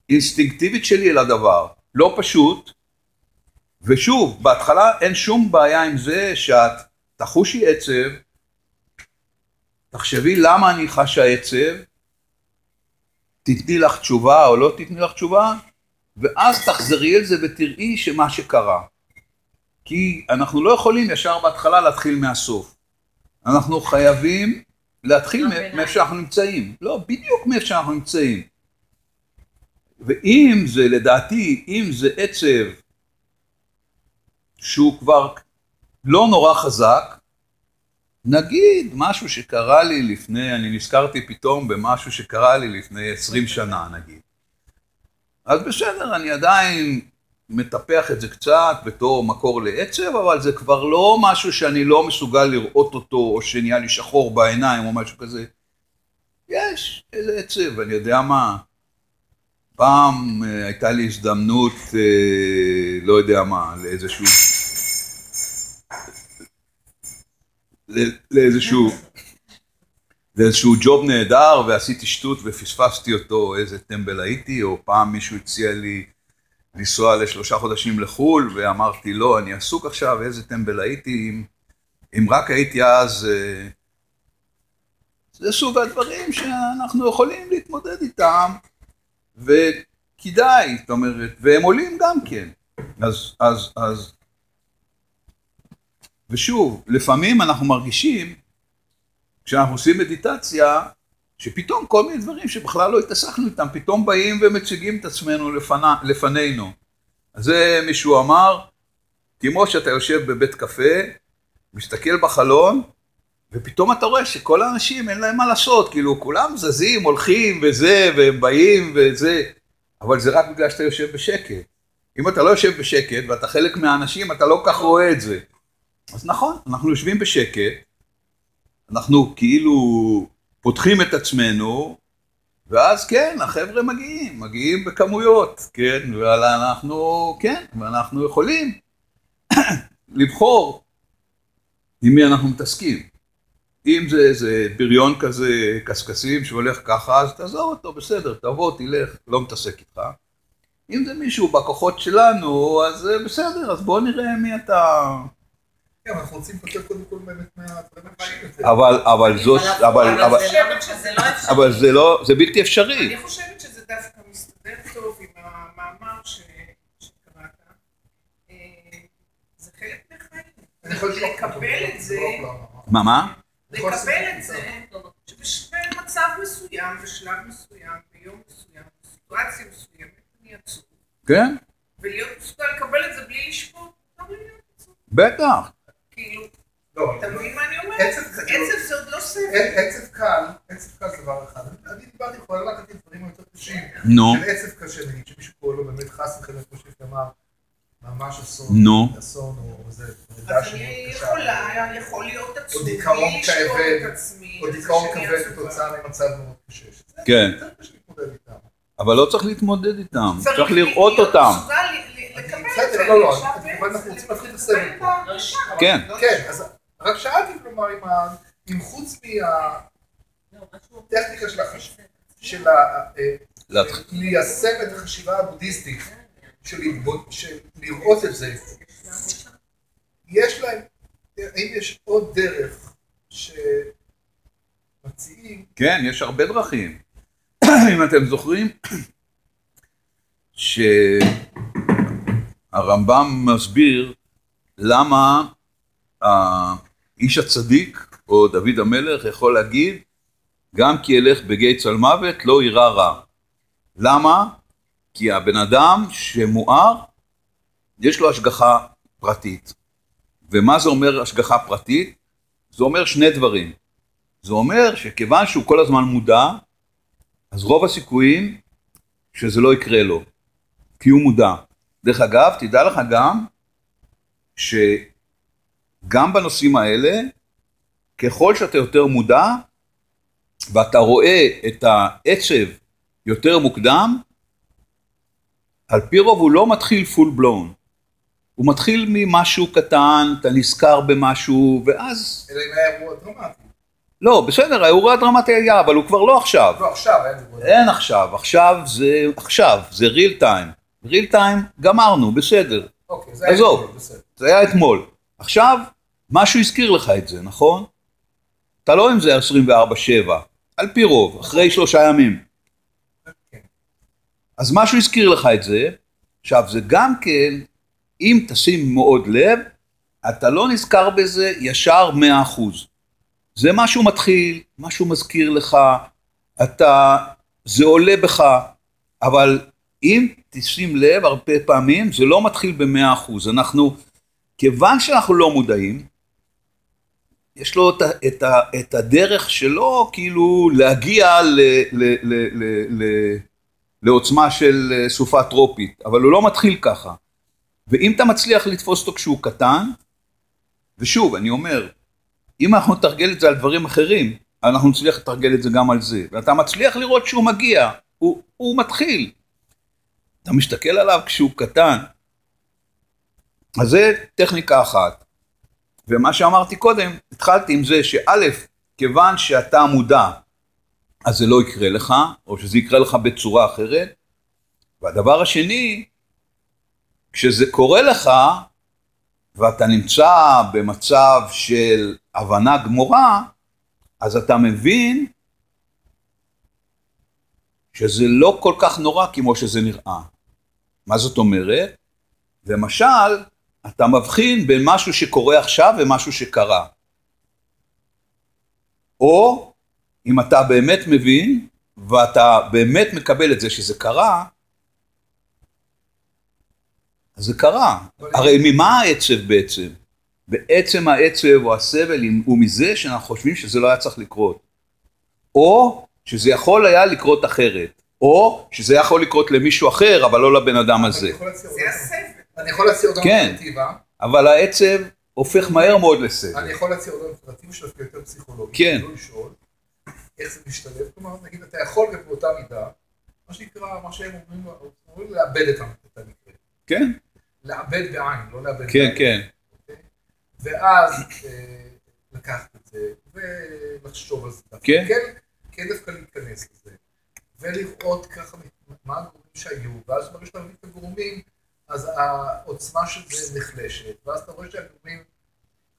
האינסטינקטיבית שלי אל הדבר. לא פשוט, ושוב, בהתחלה אין שום בעיה עם זה שאת תחושי עצב, תחשבי למה אני חשה עצב, תתני לך תשובה או לא תתני לך תשובה, ואז תחזרי אל זה ותראי שמה שקרה. כי אנחנו לא יכולים ישר בהתחלה להתחיל מהסוף. אנחנו חייבים להתחיל. מאיפה שאנחנו נמצאים. לא, בדיוק מאיפה שאנחנו נמצאים. ואם זה, לדעתי, אם זה עצב שהוא כבר לא נורא חזק, נגיד משהו שקרה לי לפני, אני נזכרתי פתאום במשהו שקרה לי לפני 20 שנה נגיד. אז בסדר, אני עדיין מטפח את זה קצת בתור מקור לעצב, אבל זה כבר לא משהו שאני לא מסוגל לראות אותו, או שנהיה לי שחור בעיניים או משהו כזה. יש איזה עצב, אני יודע מה. פעם אה, הייתה לי הזדמנות, אה, לא יודע מה, לאיזשהו... לאיזשהו... לאיזשהו ג'וב נהדר ועשיתי שטות ופספסתי אותו, איזה טמבל הייתי, או פעם מישהו הציע לי לנסוע לשלושה חודשים לחו"ל, ואמרתי לא, אני עסוק עכשיו, איזה טמבל הייתי, אם, אם רק הייתי אז... אה, זה סוג הדברים שאנחנו יכולים להתמודד איתם, וכדאי, זאת אומרת, והם עולים גם כן. אז, אז, אז... ושוב, לפעמים אנחנו מרגישים, כשאנחנו עושים מדיטציה, שפתאום כל מיני דברים שבכלל לא התעסקנו איתם, פתאום באים ומציגים את עצמנו לפנה, לפנינו. אז זה מישהו אמר, כמו שאתה יושב בבית קפה, מסתכל בחלון, ופתאום אתה רואה שכל האנשים אין להם מה לעשות, כאילו כולם זזים, הולכים וזה, והם באים וזה, אבל זה רק בגלל שאתה יושב בשקט. אם אתה לא יושב בשקט ואתה חלק מהאנשים, אתה לא כך רואה את זה. אז נכון, אנחנו יושבים בשקט, אנחנו כאילו פותחים את עצמנו, ואז כן, החבר'ה מגיעים, מגיעים בכמויות, כן, ואנחנו, כן, ואנחנו יכולים לבחור עם מי אנחנו מתעסקים. אם זה איזה בריון כזה קשקשים שהולך ככה, אז תעזוב אותו, בסדר, תבוא, תלך, לא מתעסק איתך. אם זה מישהו בכוחות שלנו, אז אה, בסדר, אז בוא נראה מי אתה... כן, אבל אנחנו רוצים לפטר קודם כל באמת מהדברים הקשים יותר. אבל, אבל זאת, אבל, אבל, אבל זה לא- זה לא אפשרי. אבל זה לא, זה בלתי אפשרי. אני חושבת שזה דווקא מסתדר טוב עם המאמר שקראת. אה, זה חלק מהחיים. לקבל את זה, לא, לא, לא. מה, מה? לקבל את זה. שבמצב מסוים, בשלב מסוים, ביום מסוים, בסיטואציה מסוימת, אני עצוב. כן, ולהיות מסוגל לקבל את זה בלי לשפוט, לא בלי להיות עצוב. בטח. כאילו, לא, אתה מבין מה אני אומרת? עצב זה כאילו- עצב זה עוד לא סבל. ע- עצב קל, עצב קל זה דבר אחד. אני דיברתי, יכולה לקחת לי דברים יותר קשים. נו, של עצב קשה, נגיד, שמישהו קורא לו באמת חס וחלילה, כמו שאתה אמר, ממש אסון, נו. אסון או זה, לידה אז שמאוד אני קשה. יכולה, יכול להיות לשפוט כבד, את עצמי, או דיכאון כבד. כתוצאה ממצב מאוד קשה. כן. אבל לא צריך להתמודד איתם, צריך לראות אותם. בסדר. לא, לא, אנחנו רוצים להתחיל את פה. ההרגשה. כן. כן, אז רק שאלתי, כלומר, אם ה- אם חוץ לא, מהטכניקה של החש- של ה- אה, להתחיל- ליישם את החשיבה הבודהיסטית, של לראות את זה, יש להם, האם יש עוד דרך שמציעים, כן, יש הרבה דרכים. אם אתם זוכרים, שהרמב"ם מסביר למה האיש הצדיק, או דוד המלך, יכול להגיד, גם כי ילך בגיא צל מוות, לא יירא רע. למה? כי הבן אדם שמואר, יש לו השגחה פרטית. ומה זה אומר השגחה פרטית? זה אומר שני דברים. זה אומר שכיוון שהוא כל הזמן מודע, אז רוב הסיכויים שזה לא יקרה לו, כי הוא מודע. דרך אגב, תדע לך גם שגם בנושאים האלה, ככל שאתה יותר מודע ואתה רואה את העצב יותר מוקדם, על פי רוב הוא לא מתחיל פול בלון. הוא מתחיל ממשהו קטן, אתה נזכר במשהו, ואז... אלא אם היה אירוע דרמטי. לא, בסדר, האירוע הדרמטי היה, אבל הוא כבר לא עכשיו. לא, עכשיו דרמטי. אין עכשיו, עכשיו זה עכשיו, זה real time. real time, גמרנו, בסדר. אוקיי, זה היה. אתמול, בסדר. זה היה אתמול. עכשיו, משהו הזכיר לך את זה, נכון? אתה לא עם זה 24-7, על פי רוב, אחרי שלושה ימים. אז משהו הזכיר לך את זה, עכשיו זה גם כן, אם תשים מאוד לב, אתה לא נזכר בזה ישר 100%. זה משהו מתחיל, משהו מזכיר לך, אתה, זה עולה בך, אבל אם תשים לב, הרבה פעמים זה לא מתחיל ב-100%. אנחנו, כיוון שאנחנו לא מודעים, יש לו את, הדרך שלו כאילו להגיע לעוצמה של אה, סופה טרופית, אבל הוא לא מתחיל ככה. ואם אתה מצליח לתפוס אותו כשהוא קטן, ושוב, אני אומר, אם אנחנו נתרגל את זה על דברים אחרים, אנחנו נצליח לתרגל את זה גם על זה. ואתה מצליח לראות שהוא מגיע, הוא מתחיל. אתה מסתכל עליו כשהוא קטן. אז זה טכניקה אחת. ומה שאמרתי קודם, התחלתי עם זה שא', כיוון שאתה מודע, אז זה לא יקרה לך, או שזה יקרה לך בצורה אחרת. והדבר השני, כשזה קורה לך, ואתה נמצא במצב של הבנה גמורה, אז אתה מבין שזה לא כל כך נורא כמו שזה נראה. מה זאת אומרת? למשל, אתה מבחין בין משהו שקורה עכשיו ומשהו שקרה. או אם אתה באמת מבין ואתה באמת מקבל את זה שזה קרה, אז זה קרה. הרי ממה העצב בעצם? בעצם העצב או הסבל הוא מזה שאנחנו חושבים שזה לא היה צריך לקרות. או שזה יכול היה לקרות אחרת. או שזה יכול לקרות למישהו אחר, אבל לא לבן אדם הזה. זה הסבל. אני יכול להציע עוד כן. אלטרנטיבה. אבל העצב הופך מהר מאוד לסבל. אני יכול להציע עוד אלטרנטיבה של יותר פסיכולוגית. כן. לא לשאול איך זה משתלב. כלומר, נגיד, אתה יכול גם באותה מידה, מה שנקרא, מה שהם אומרים, אומרים לאבד את המקרה. כן, לאבד בעין, לא לאבד כן, בעין. כן. אוקיי? ואז אה, לקחת את זה ולחשוב על זה. כן. כן, כן דווקא להיכנס לזה. ולראות ככה מה הגורמים שהיו, ואז ברגע שאתה מבין את הגורמים, אז העוצמה של זה נחלשת, ואז אתה רואה שהגורמים...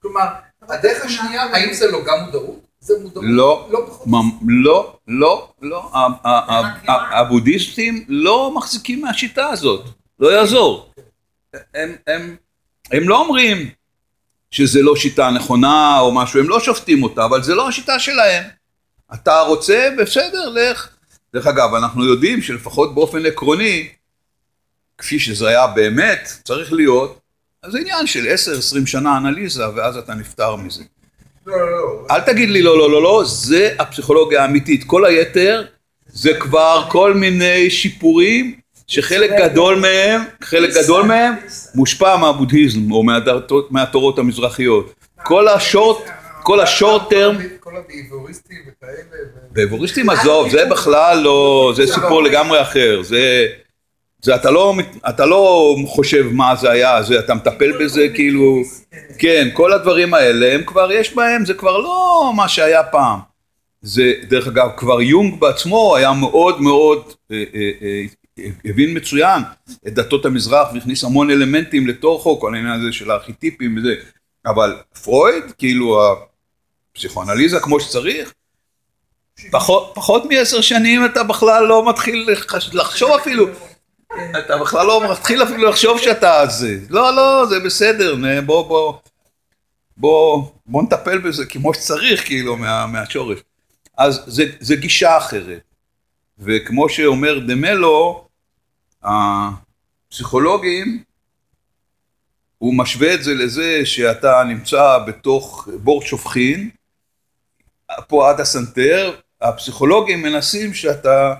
כלומר, הדרך השנייה, האם זה לא גם מודעות? זה מודעות לא, לא פחות. לא, לא, לא. הבודהיסטים לא מחזיקים מהשיטה הזאת, לא יעזור. הם לא אומרים שזה לא שיטה נכונה או משהו, הם לא שופטים אותה, אבל זה לא השיטה שלהם. אתה רוצה, בסדר, לך. דרך אגב, אנחנו יודעים שלפחות באופן עקרוני, כפי שזה היה באמת, צריך להיות, אז זה עניין של 10-20 שנה אנליזה, ואז אתה נפטר מזה. לא, לא, לא. אל תגיד לי לא, לא, לא, לא, זה הפסיכולוגיה האמיתית. כל היתר זה כבר כל מיני שיפורים שחלק גדול מהם, חלק גדול מהם מושפע מהבודהיזם או מהתורות המזרחיות. כל השורט, כל השורט טרם, כל הביבוריסטים וכאלה. באבוריסטים עזוב, זה בכלל לא, זה סיפור לגמרי אחר, זה, זה אתה לא, אתה לא חושב מה זה היה, זה, אתה מטפל בזה כאילו, כן, כל הדברים האלה, הם כבר, יש בהם, זה כבר לא מה שהיה פעם. זה, דרך אגב, כבר יונג בעצמו היה מאוד מאוד, אה, אה, אה, הבין מצוין. את דתות המזרח והכניס המון אלמנטים לתוכו, כל העניין הזה של הארכיטיפים וזה, אבל פרויד, כאילו הפסיכואנליזה כמו שצריך, פחות, פחות מעשר שנים אתה בכלל לא מתחיל לחש- לחשוב אפילו, אתה בכלל לא מתחיל אפילו לחשוב שאתה זה, לא לא זה בסדר, בוא בוא בוא בוא נטפל בזה כמו שצריך כאילו מה, מהשורש, אז זה, זה גישה אחרת, וכמו שאומר דמלו, הפסיכולוגים, הוא משווה את זה לזה שאתה נמצא בתוך בור שופכין, פה עד הסנטר, הפסיכולוגים מנסים שאתה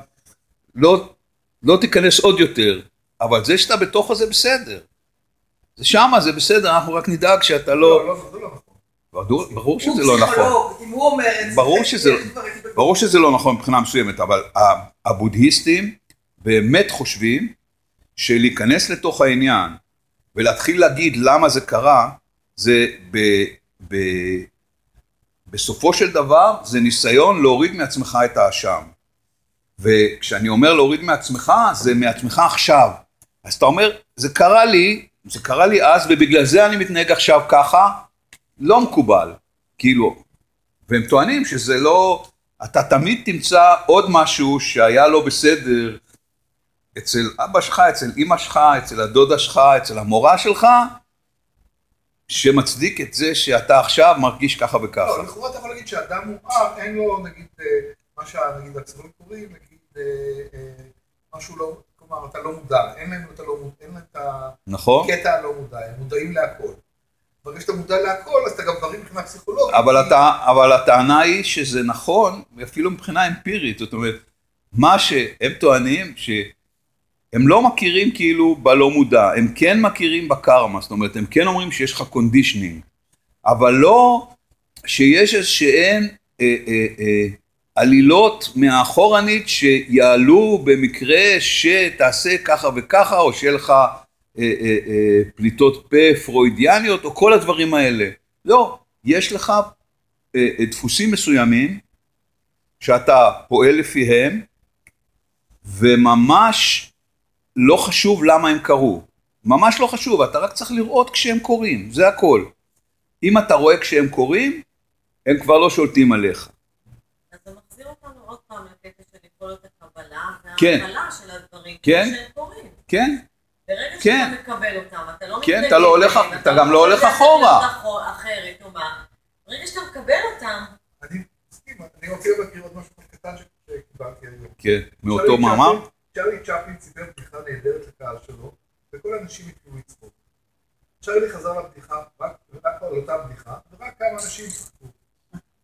לא, לא תיכנס עוד יותר, אבל זה שאתה בתוך זה בסדר. זה שמה, זה בסדר, אנחנו רק נדאג שאתה לא... לא, לא, לא נכון. ברור, שזה לא נכון. פסיכולוג, אם הוא אומר את זה, ברור שזה- לא נכון מבחינה מסוימת, אבל הבודהיסטים באמת חושבים שלהיכנס לתוך העניין ולהתחיל להגיד למה זה קרה, זה ב, ב, בסופו של דבר זה ניסיון להוריד מעצמך את האשם. וכשאני אומר להוריד מעצמך, זה מעצמך עכשיו. אז אתה אומר, זה קרה לי, זה קרה לי אז, ובגלל זה אני מתנהג עכשיו ככה, לא מקובל. כאילו, והם טוענים שזה לא, אתה תמיד תמצא עוד משהו שהיה לא בסדר אצל אבא שלך, אצל אמא שלך, אצל הדודה שלך, אצל המורה שלך, שמצדיק את זה שאתה עכשיו מרגיש ככה וככה. לא, לכאורה אתה יכול להגיד שאדם מואר, אין לו נגיד, אה, מה שנגיד הצבועים קוראים, נגיד, אה, אה, משהו לא, כלומר אתה לא מודע, אין להם את הלא מודע, אין להם את נכון? הקטע הלא מודע, הם מודעים להכל. ברגע שאתה מודע להכל, אז אתה גם דברים מבחינה פסיכולוגית. אבל, אתה, אבל הטענה היא שזה נכון, אפילו מבחינה אמפירית, זאת אומרת, מה שהם טוענים, שהם לא מכירים כאילו בלא מודע, הם כן מכירים בקרמה, זאת אומרת, הם כן אומרים שיש לך conditioning, אבל לא שיש איזשהן אה, אה, אה, עלילות מהאחורנית שיעלו במקרה שתעשה ככה וככה, או שיהיה לך אה, אה, אה, פליטות פה פרוידיאניות, או כל הדברים האלה. לא, יש לך אה, אה, דפוסים מסוימים שאתה פועל לפיהם, וממש לא חשוב למה הם קרו. ממש לא חשוב, אתה רק צריך לראות כשהם קורים, זה הכל. אם אתה רואה כשהם קורים, הם כבר לא שולטים עליך. פעם לקטע של יכולת הקבלה כן. וההקבלה של הדברים, כן. כמו שהם קורים. כן? ברגע כן. שאתה מקבל אותם, אתה לא כן, מתנגד אתה לא הולך- להם, אתה גם לא הולך אחורה. אחרת או מה. ברגע שאתה מקבל אותם, אני מסכים, אני רוצה להכיר עוד משהו קטן שקיבלתי היום. כן. מאותו מאמר? צ'רלי צ'פלין סיפר בדיחה נהדרת לקהל שלו, וכל האנשים התחילו לצחוק. צ'רלי חזר לבדיחה, רק רק על אותה בדיחה, ורק כמה אנשים צחקו.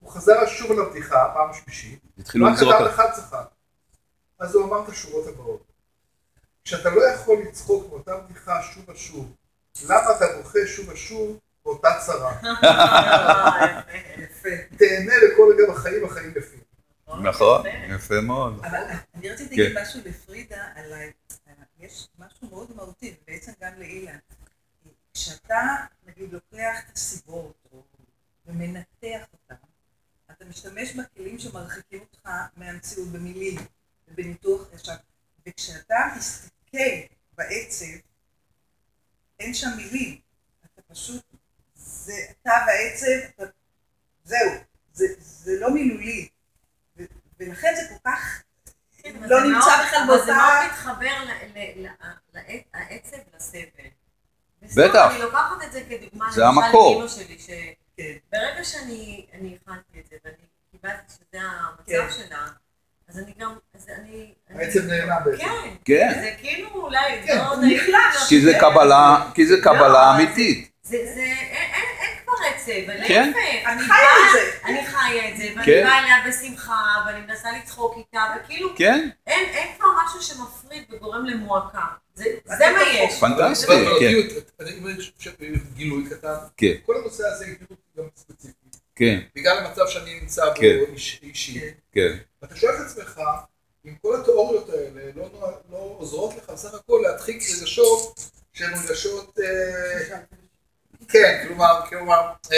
הוא חזר שוב על הבדיחה, פעם שלישית, התחילו רק אדם. אחד צחק. אז הוא אמר את השורות הבאות. כשאתה לא יכול לצחוק מאותה בדיחה שוב ושוב, למה אתה בוכה שוב ושוב באותה צרה? תהנה לכל רגע בחיים, החיים לפי. נכון, יפה מאוד. אבל אני רציתי כן. להגיד משהו לפרידה על. יש משהו מאוד מהותי, ובעצם גם לאילן. כשאתה, נגיד, לוקח את הסיבות, ומנתח אותן, אתה משתמש בכלים שמרחיקים אותך מהמציאות במילים ובניתוח ישר. וכשאתה מסתכל בעצב, אין שם מילים. אתה פשוט, זה אתה והעצב, אתה, זהו, זה, זה לא מילולי. ו- ולכן זה כל כך כן, לא נמצא בכלל אבל זה מאוד מתחבר ל- ל- ל- לעצ- העצב לסבל. בטח. אני לוקחת את זה כדוגמה, זה המקור. לאמא שלי, כן. שברגע שאני אני הכנתי את זה, ואני קיבלתי שזה כן. המצב שלה, אז אני גם, אז אני... אני- העצב נהנה בעצם. כן. כן. זה כאילו אולי, כן, לא נחלש. כי זה. קבלה, כי זה קבלה לא, אמיתית. זה, זה, אין, כבר עצב, כן. להפך, אני חיה את זה. אני חיה את זה, ואני כן. באה אליה בשמחה, ואני מנסה לצחוק איתה, וכאילו, כן? אין, כבר משהו שמפריד וגורם למועקה. זה, מה יש. פנטסטי, כן. אני אומר גילוי קטן, כן. כל הנושא הזה גם ספציפית, כן, בגלל המצב שאני נמצא בו כן. איש- אישי, כן. ואתה שואל את עצמך, אם כל התיאוריות האלה לא לא עוזרות לך בסך הכל להדחיק רגשות שהן רגשות, אה, כן, כלומר, כלומר, אה,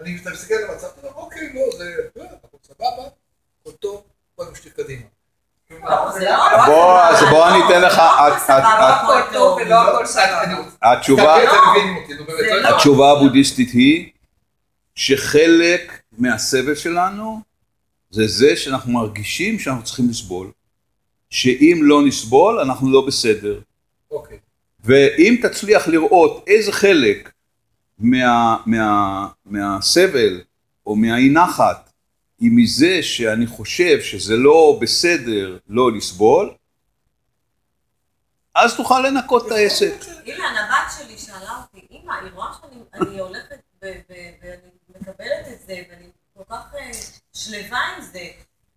אני מסתכל על המצב, אתה אומר, אוקיי, לא, זה, אה, הכל סבבה, הכל טוב, בוא נמשיך קדימה. לא, לא... בוא, אז בוא אני אתן לך. התשובה הבודהיסטית היא שחלק מהסבל שלנו זה זה שאנחנו מרגישים שאנחנו צריכים לסבול. שאם לא נסבול, אנחנו לא בסדר. אוקיי. ואם תצליח לראות איזה חלק מה, מה, מהסבל או מהאי נחת היא מזה שאני חושב שזה לא בסדר לא לסבול, אז תוכל לנקות את העסק. אילן, הבת שלי שאלה אותי, אמא, היא רואה שאני אני הולכת ואני מקבלת את זה, ואני כל כך אה, שלווה עם זה.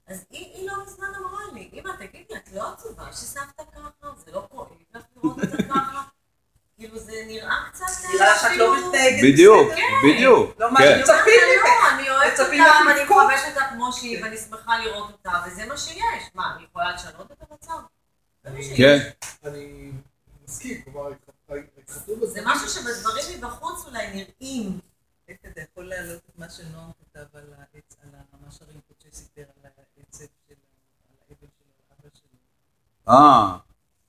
אז היא, היא לא מזמן אמרה לי, אמא, תגידי, את לא עצובה שסבתא ככה? זה לא כואב לך לראות את זה ככה? כאילו זה נראה קצת... אה, נראה לך שאת לא כאילו- מתנהגת. בדיוק, כן. בדיוק. לא מה כן. שמצפים ממך. לא, אני אוהבת אותה, אני מכבשת אותה כמו שהיא, כן. ואני שמחה לראות אותה, וזה מה שיש. מה, אני יכולה לשנות את המצב? כן. אני מסכים, כלומר, זה משהו שבדברים מבחוץ אולי נראים. איך אתה יכול להעלות את מה שנועם כתב על העץ, על מה שרינפוצ'ה סיפר על העצב של על האבל של אבא שלו. אה,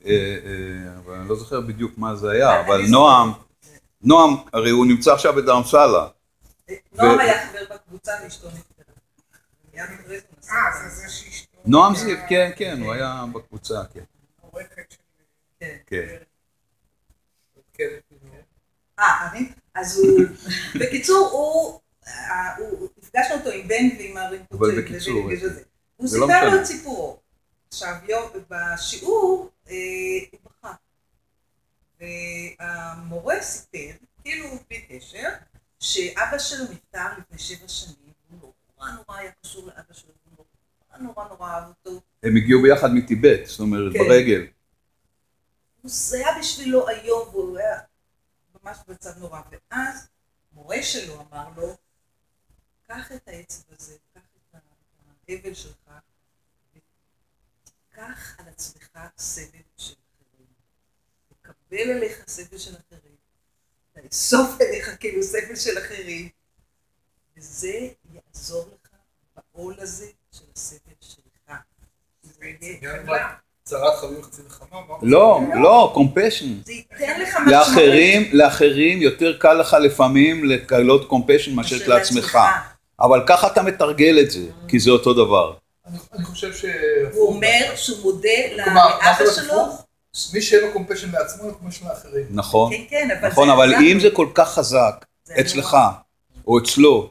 אה, אה, אבל אני לא זוכר בדיוק מה זה היה, אני אבל. נועם, נועם, הרי הוא נמצא עכשיו בדרמסלה. נועם היה חבר בקבוצה ואשתו נפטרה. אה, זה זה שאשתו... נועם זיו, כן, כן, הוא היה בקבוצה, כן. העורכת של... כן. כן. כן, אה, אני? אז הוא... בקיצור, הוא... אה, הוא- נפגשנו אותו עם בן ועם הרינפוצ'ה. אבל בקיצור. הוא זה לא סיפר לו. את סיפורו. עכשיו, בשיעור אה, הוא בכה. והמורה סיפר, כאילו בלי קשר, שאבא שלו נפטר לפני שבע שנים, והוא נורא נורא היה קשור לאבא שלו, הוא נורא נורא נורא אהב אותו. הם הגיעו ביחד מטיבט, זאת אומרת, כן. ברגל. זה היה בשבילו היום, והוא היה ממש במצב נורא. ואז מורה שלו אמר לו, קח את העצב הזה, קח את האבל שלך, וקח על עצמך סבל של אחרים. תקבל אליך סבל של אחרים, תאסוף אליך כאילו סבל של אחרים, וזה יעזור לך בעול הזה של הסבל שלך. זה יהיה-? צרת רבים חצי נחמה? מה? לא, לא, compassion. זה ייתן לך משמעות. לאחרים, לאחרים יותר קל לך לפעמים לגלות compassion מאשר לעצמך. אבל ככה אתה מתרגל את זה, כי זה אותו דבר. אני- חושב ש... הוא אומר שהוא מודה לאבא זאת שלו. מי שאין לו compassion לעצמו, לו compassion לאחרים. נכון? כן, כן, אבל נכון, זה אבל עזר אם. זה כל כך חזק זה אצלך נורא. או אצלו,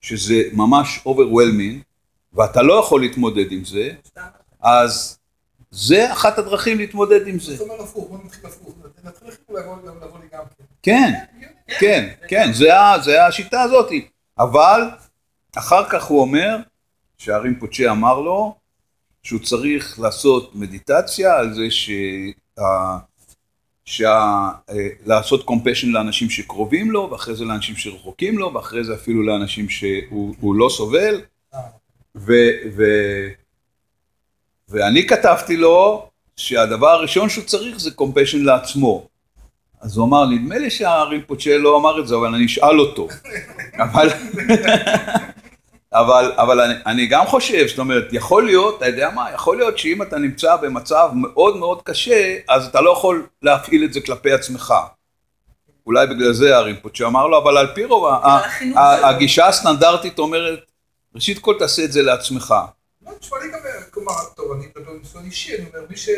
שזה ממש overwhelming, ואתה לא יכול להתמודד עם זה. אז זה אחת הדרכים להתמודד עם זה. זאת אומרת הפוך, בוא נתחיל הפוך. נתחיל לבוא לי גם כן. כן, כן, כן, זה, השיטה הזאת. אבל אחר כך הוא אומר, שהרים פוצ'ה אמר לו, שהוא צריך לעשות מדיטציה על זה ש... שה... אה, לעשות compassion לאנשים שקרובים לו, ואחרי זה לאנשים שרחוקים לו, ואחרי זה אפילו לאנשים שהוא הוא לא סובל. ו... ואני כתבתי לו שהדבר הראשון שהוא צריך זה compassion לעצמו. אז הוא אמר, נדמה לי שהרינפוצ'ה לא אמר את זה, אבל אני אשאל אותו. אבל, אבל, אבל אני, אני גם חושב, זאת אומרת, יכול להיות, אתה יודע מה, יכול להיות שאם אתה נמצא במצב מאוד מאוד קשה, אז אתה לא יכול להפעיל את זה כלפי עצמך. אולי בגלל זה הרימפוצ'ה אמר לו, אבל על פי רוב, שלו. הגישה הסטנדרטית אומרת, ראשית כל תעשה את זה לעצמך. תשמע לי גם, כלומר, טוב, אני מדבר בניסיון אישי, אני אומר, מי ש...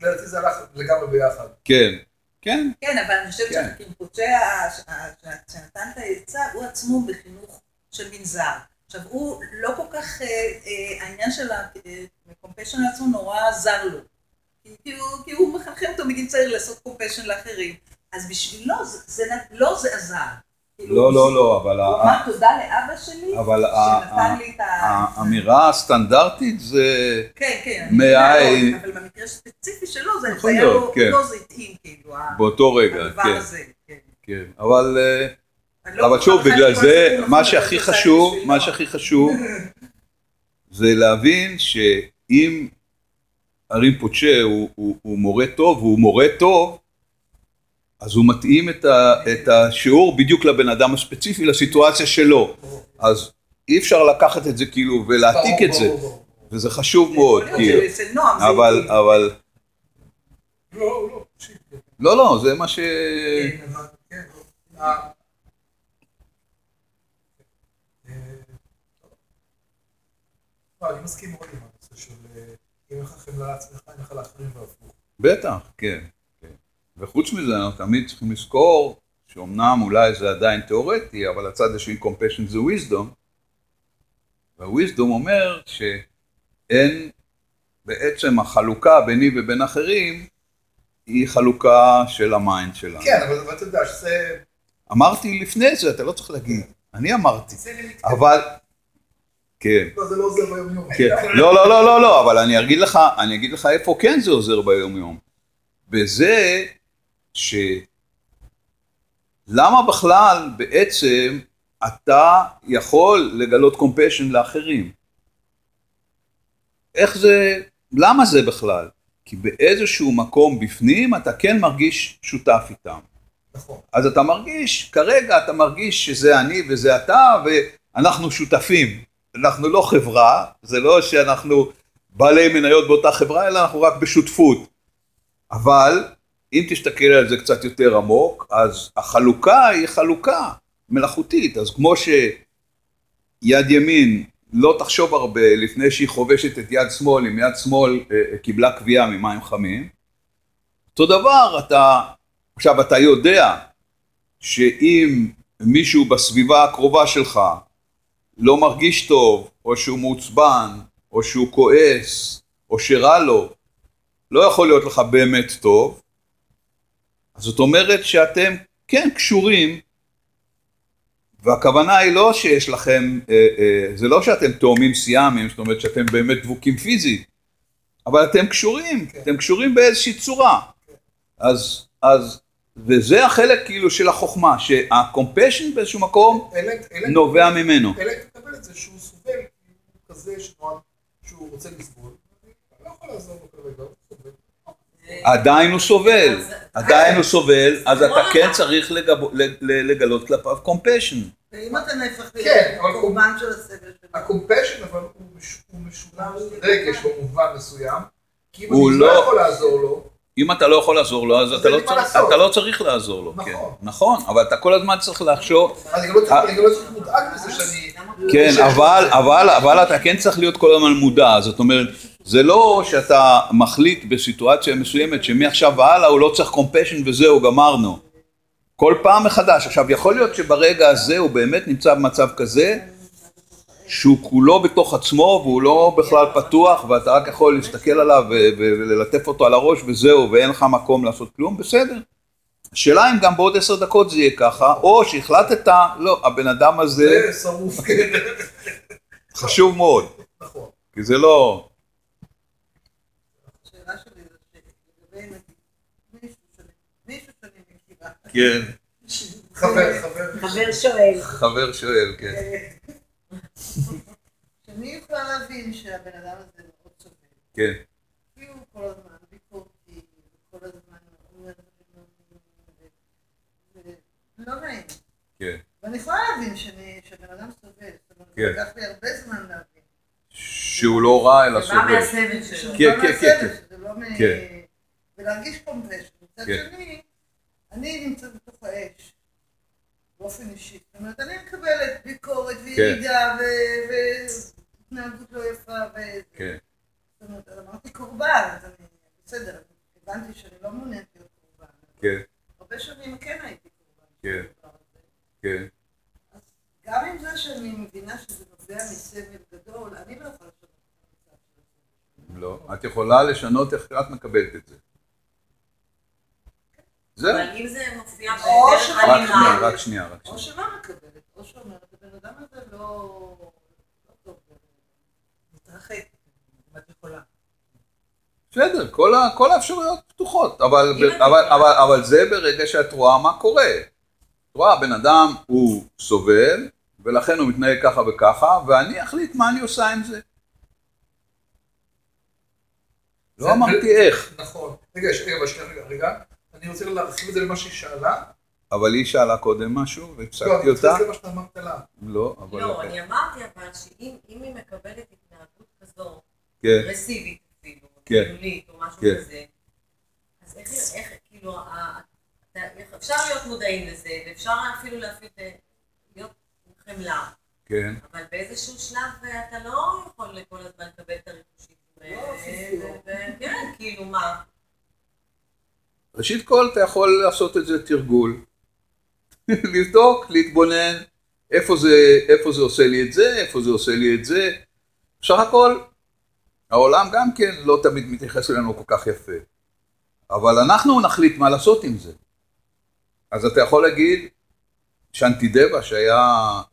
לדעתי זה הלך לגמרי ביחד. כן, כן, כן, אבל אני חושבת כן. שהקמפוצ'ה שנתן את העצה, הוא עצמו בחינוך של מנזר. עכשיו, הוא לא כל כך, אה, אה, העניין של הקומפשן לעצמו נורא עזר לו. כי- כי הוא- מחנכם אותו מגיל צעיר לעשות קומפשן לאחרים. אז בשבילו, לא זה עזר. כאילו, לא, לא, לא, אבל הוא אמר תודה לאבא שלי, שנתן לי את ה... האמירה הסטנדרטית זה... כן, כן, לא, אבל במקרה הספציפי שלו, זה היה לו, כן. לא זה התאים, כאילו, באותו רגע, כן, כן. כן. אבל, אה, לא אבל שוב, בגלל זה, הסיפור מה שהכי חשוב. מה שהכי חשוב, זה להבין שאם הרים פוצ'ה הוא מורה טוב, והוא מורה טוב, אז הוא מתאים את, ה, את השיעור בדיוק לבן אדם הספציפי, לסיטואציה שלו. אז אי אפשר לקחת את זה כאילו ולהעתיק את זה. וזה חשוב מאוד, כאילו. אבל, התאים. אבל, לא, לא, תקשיב, לא, לא, זה מה ש... כן, כן, לא. אה, אני מסכים מאוד עם הנושא של אה, אם אין לך חמלה לעצמך, אין לך לאחרים והפוך. בטח, כן. כן. וחוץ מזה, אנחנו תמיד צריכים לזכור שאומנם אולי זה עדיין תיאורטי, אבל הצד השני compassion זה wisdom, וה-wisdom אומר שאין, בעצם החלוקה ביני ובין אחרים, היא חלוקה של ה-mind שלנו. כן, אבל אתה יודע שזה... אמרתי לפני זה, אתה לא צריך להגיד, אני אמרתי. אבל... כן. לא, זה לא עוזר ביום יום. כן. לא, לא, לא, לא, לא, אבל אני אגיד לך, אני אגיד לך איפה כן זה עוזר ביום יום. בזה ש... למה בכלל בעצם אתה יכול לגלות קומפשן לאחרים? איך זה, למה זה בכלל? כי באיזשהו מקום בפנים אתה כן מרגיש שותף איתם. נכון. אז אתה מרגיש, כרגע אתה מרגיש שזה אני וזה אתה ואנחנו שותפים. אנחנו לא חברה, זה לא שאנחנו בעלי מניות באותה חברה, אלא אנחנו רק בשותפות. אבל אם תסתכל על זה קצת יותר עמוק, אז החלוקה היא חלוקה מלאכותית. אז כמו שיד ימין לא תחשוב הרבה לפני שהיא חובשת את יד שמאל, אם יד שמאל אה, קיבלה קביעה ממים חמים, אותו דבר אתה, עכשיו אתה יודע שאם מישהו בסביבה הקרובה שלך לא מרגיש טוב, או שהוא מעוצבן, או שהוא כועס, או שרע לו, לא יכול להיות לך באמת טוב, זאת אומרת שאתם כן קשורים, והכוונה היא לא שיש לכם, אה, אה, זה לא שאתם תאומים סיאמים, זאת אומרת שאתם באמת דבוקים פיזית, אבל אתם קשורים, כן. אתם קשורים באיזושהי צורה. אז, אז, וזה החלק כאילו של החוכמה, שה-compassion באיזשהו מקום אלא- אלא- נובע ממנו. אלא אם תקבל את זה שהוא סובל, כזה שהוא רוצה לסבול. אתה לא יכול לעזור לו כרגע. עדיין הוא סובל, עדיין הוא סובל, אז אתה. כן צריך לגלות כלפיו compassion. ואם אתה נהפך כן, להיות אבל הוא- קורבן של הסבל שלו. ה-compassion אבל הוא מש- הוא משולב רגש במובן מסוים, כי אם הוא אני לא- לא יכול לעזור לו, אם אתה לא יכול לעזור לו, אז אתה לא צריך-. אתה לא צריך לעזור לו. נכון. כן. נכון, אבל אתה כל הזמן צריך לחשוב, אני גם לא צריך- אני גם לא צריך להיות מודאג מזה שאני... כן, אבל אתה כן צריך להיות כל הזמן מודע, זאת אומרת, זה לא שאתה מחליט בסיטואציה מסוימת שמעכשיו והלאה הוא לא צריך קומפשן וזהו, גמרנו. כל פעם מחדש. עכשיו, יכול להיות שברגע הזה הוא באמת נמצא במצב כזה, שהוא כולו בתוך עצמו והוא לא בכלל פתוח ואתה רק יכול להסתכל עליו וללטף אותו על הראש וזהו ואין לך מקום לעשות כלום, בסדר. השאלה אם גם בעוד עשר דקות זה יהיה ככה, או שהחלטת, לא, הבן אדם הזה זה שרוף, כן. חשוב מאוד, נכון. כי זה לא... השאלה שלי זה שלגבי נגיד מישהו שאני מישהו שאני מכירה. כן, חבר, חבר. חבר שואל. חבר שואל, כן. שאני יכולה להבין שהבן אדם הזה מאוד סובל. כן, כי הוא כל הזמן ביקורתי, וכל הזמן אומר דברים לא נעים. כן. ואני יכולה להבין שאני- שהבן אדם סובל. זאת אומרת, כן. לקח לי הרבה זמן להבין. שהוא לא רע אלא זה בא סובל. מהסבל שלו. כן, כן, כן, שזה לא מ- כן. ולהרגיש קומפשן. מצד כן. שני, אני נמצאת בתוך האש, באופן אישי. זאת אומרת, אני מקבלת ביקורת וירידה ו- והתנהגות לא יפה. ו- כן, זאת אומרת, אז אמרתי קורבן, אז אני, בסדר, הבנתי שאני לא מעוניינת להיות קורבן. כן, הרבה שנים כן הייתי קורבן. כן. כן. אז גם עם זה שאני מבינה שזה נובע מסבל גדול, אני לא יכולה לשנות את המצב של. לא. את יכולה לשנות איך את מקבלת את זה. זהו. אבל אם זה מופיע בדרך שלא- רק הליכה, שנייה, רק שנייה, או. שלא מקבלת, או שאומרת, הבן אדם הזה לא... לא טוב. מתרחק, אם את יכולה. בסדר, כל ה- כל האפשרויות פתוחות, אבל אבל-. אבל- אבל זה ברגע שאת רואה מה קורה. את רואה, הבן אדם הוא סובל, ולכן הוא מתנהג ככה וככה, ואני אחליט מה אני עושה עם זה. לא אמרתי איך, נכון. רגע, רגע, רגע. אני רוצה להרחיב את זה למה שהיא שאלה. אבל היא שאלה קודם משהו, לא, והפסקתי אני אותה. רוצה למה שאתה אמרת לה. לא, אבל... לא, אני אמרתי אבל שאם אם היא מקבלת התנהגות כזו, כן, אגרסיבית אפילו, כן. מילולית או משהו כן. כזה, אז איך, איך, כאילו, אפשר להיות מודעים לזה, ואפשר אפילו להפעיל, אה, להיות חמלה, כן. אבל באיזשהו שלב אה, אתה לא יכול כל הזמן לקבל את הריחושים. ו- לא, אפילו. ו- ו- כן, כאילו, מה? ראשית כל אתה יכול לעשות את זה תרגול. לבדוק, להתבונן, איפה זה, איפה זה עושה לי את זה, איפה זה עושה לי את זה. בסך הכל, העולם גם כן לא תמיד מתייחס אלינו כל כך יפה. אבל אנחנו נחליט מה לעשות עם זה. אז אתה יכול להגיד שאנטידבה, שהיה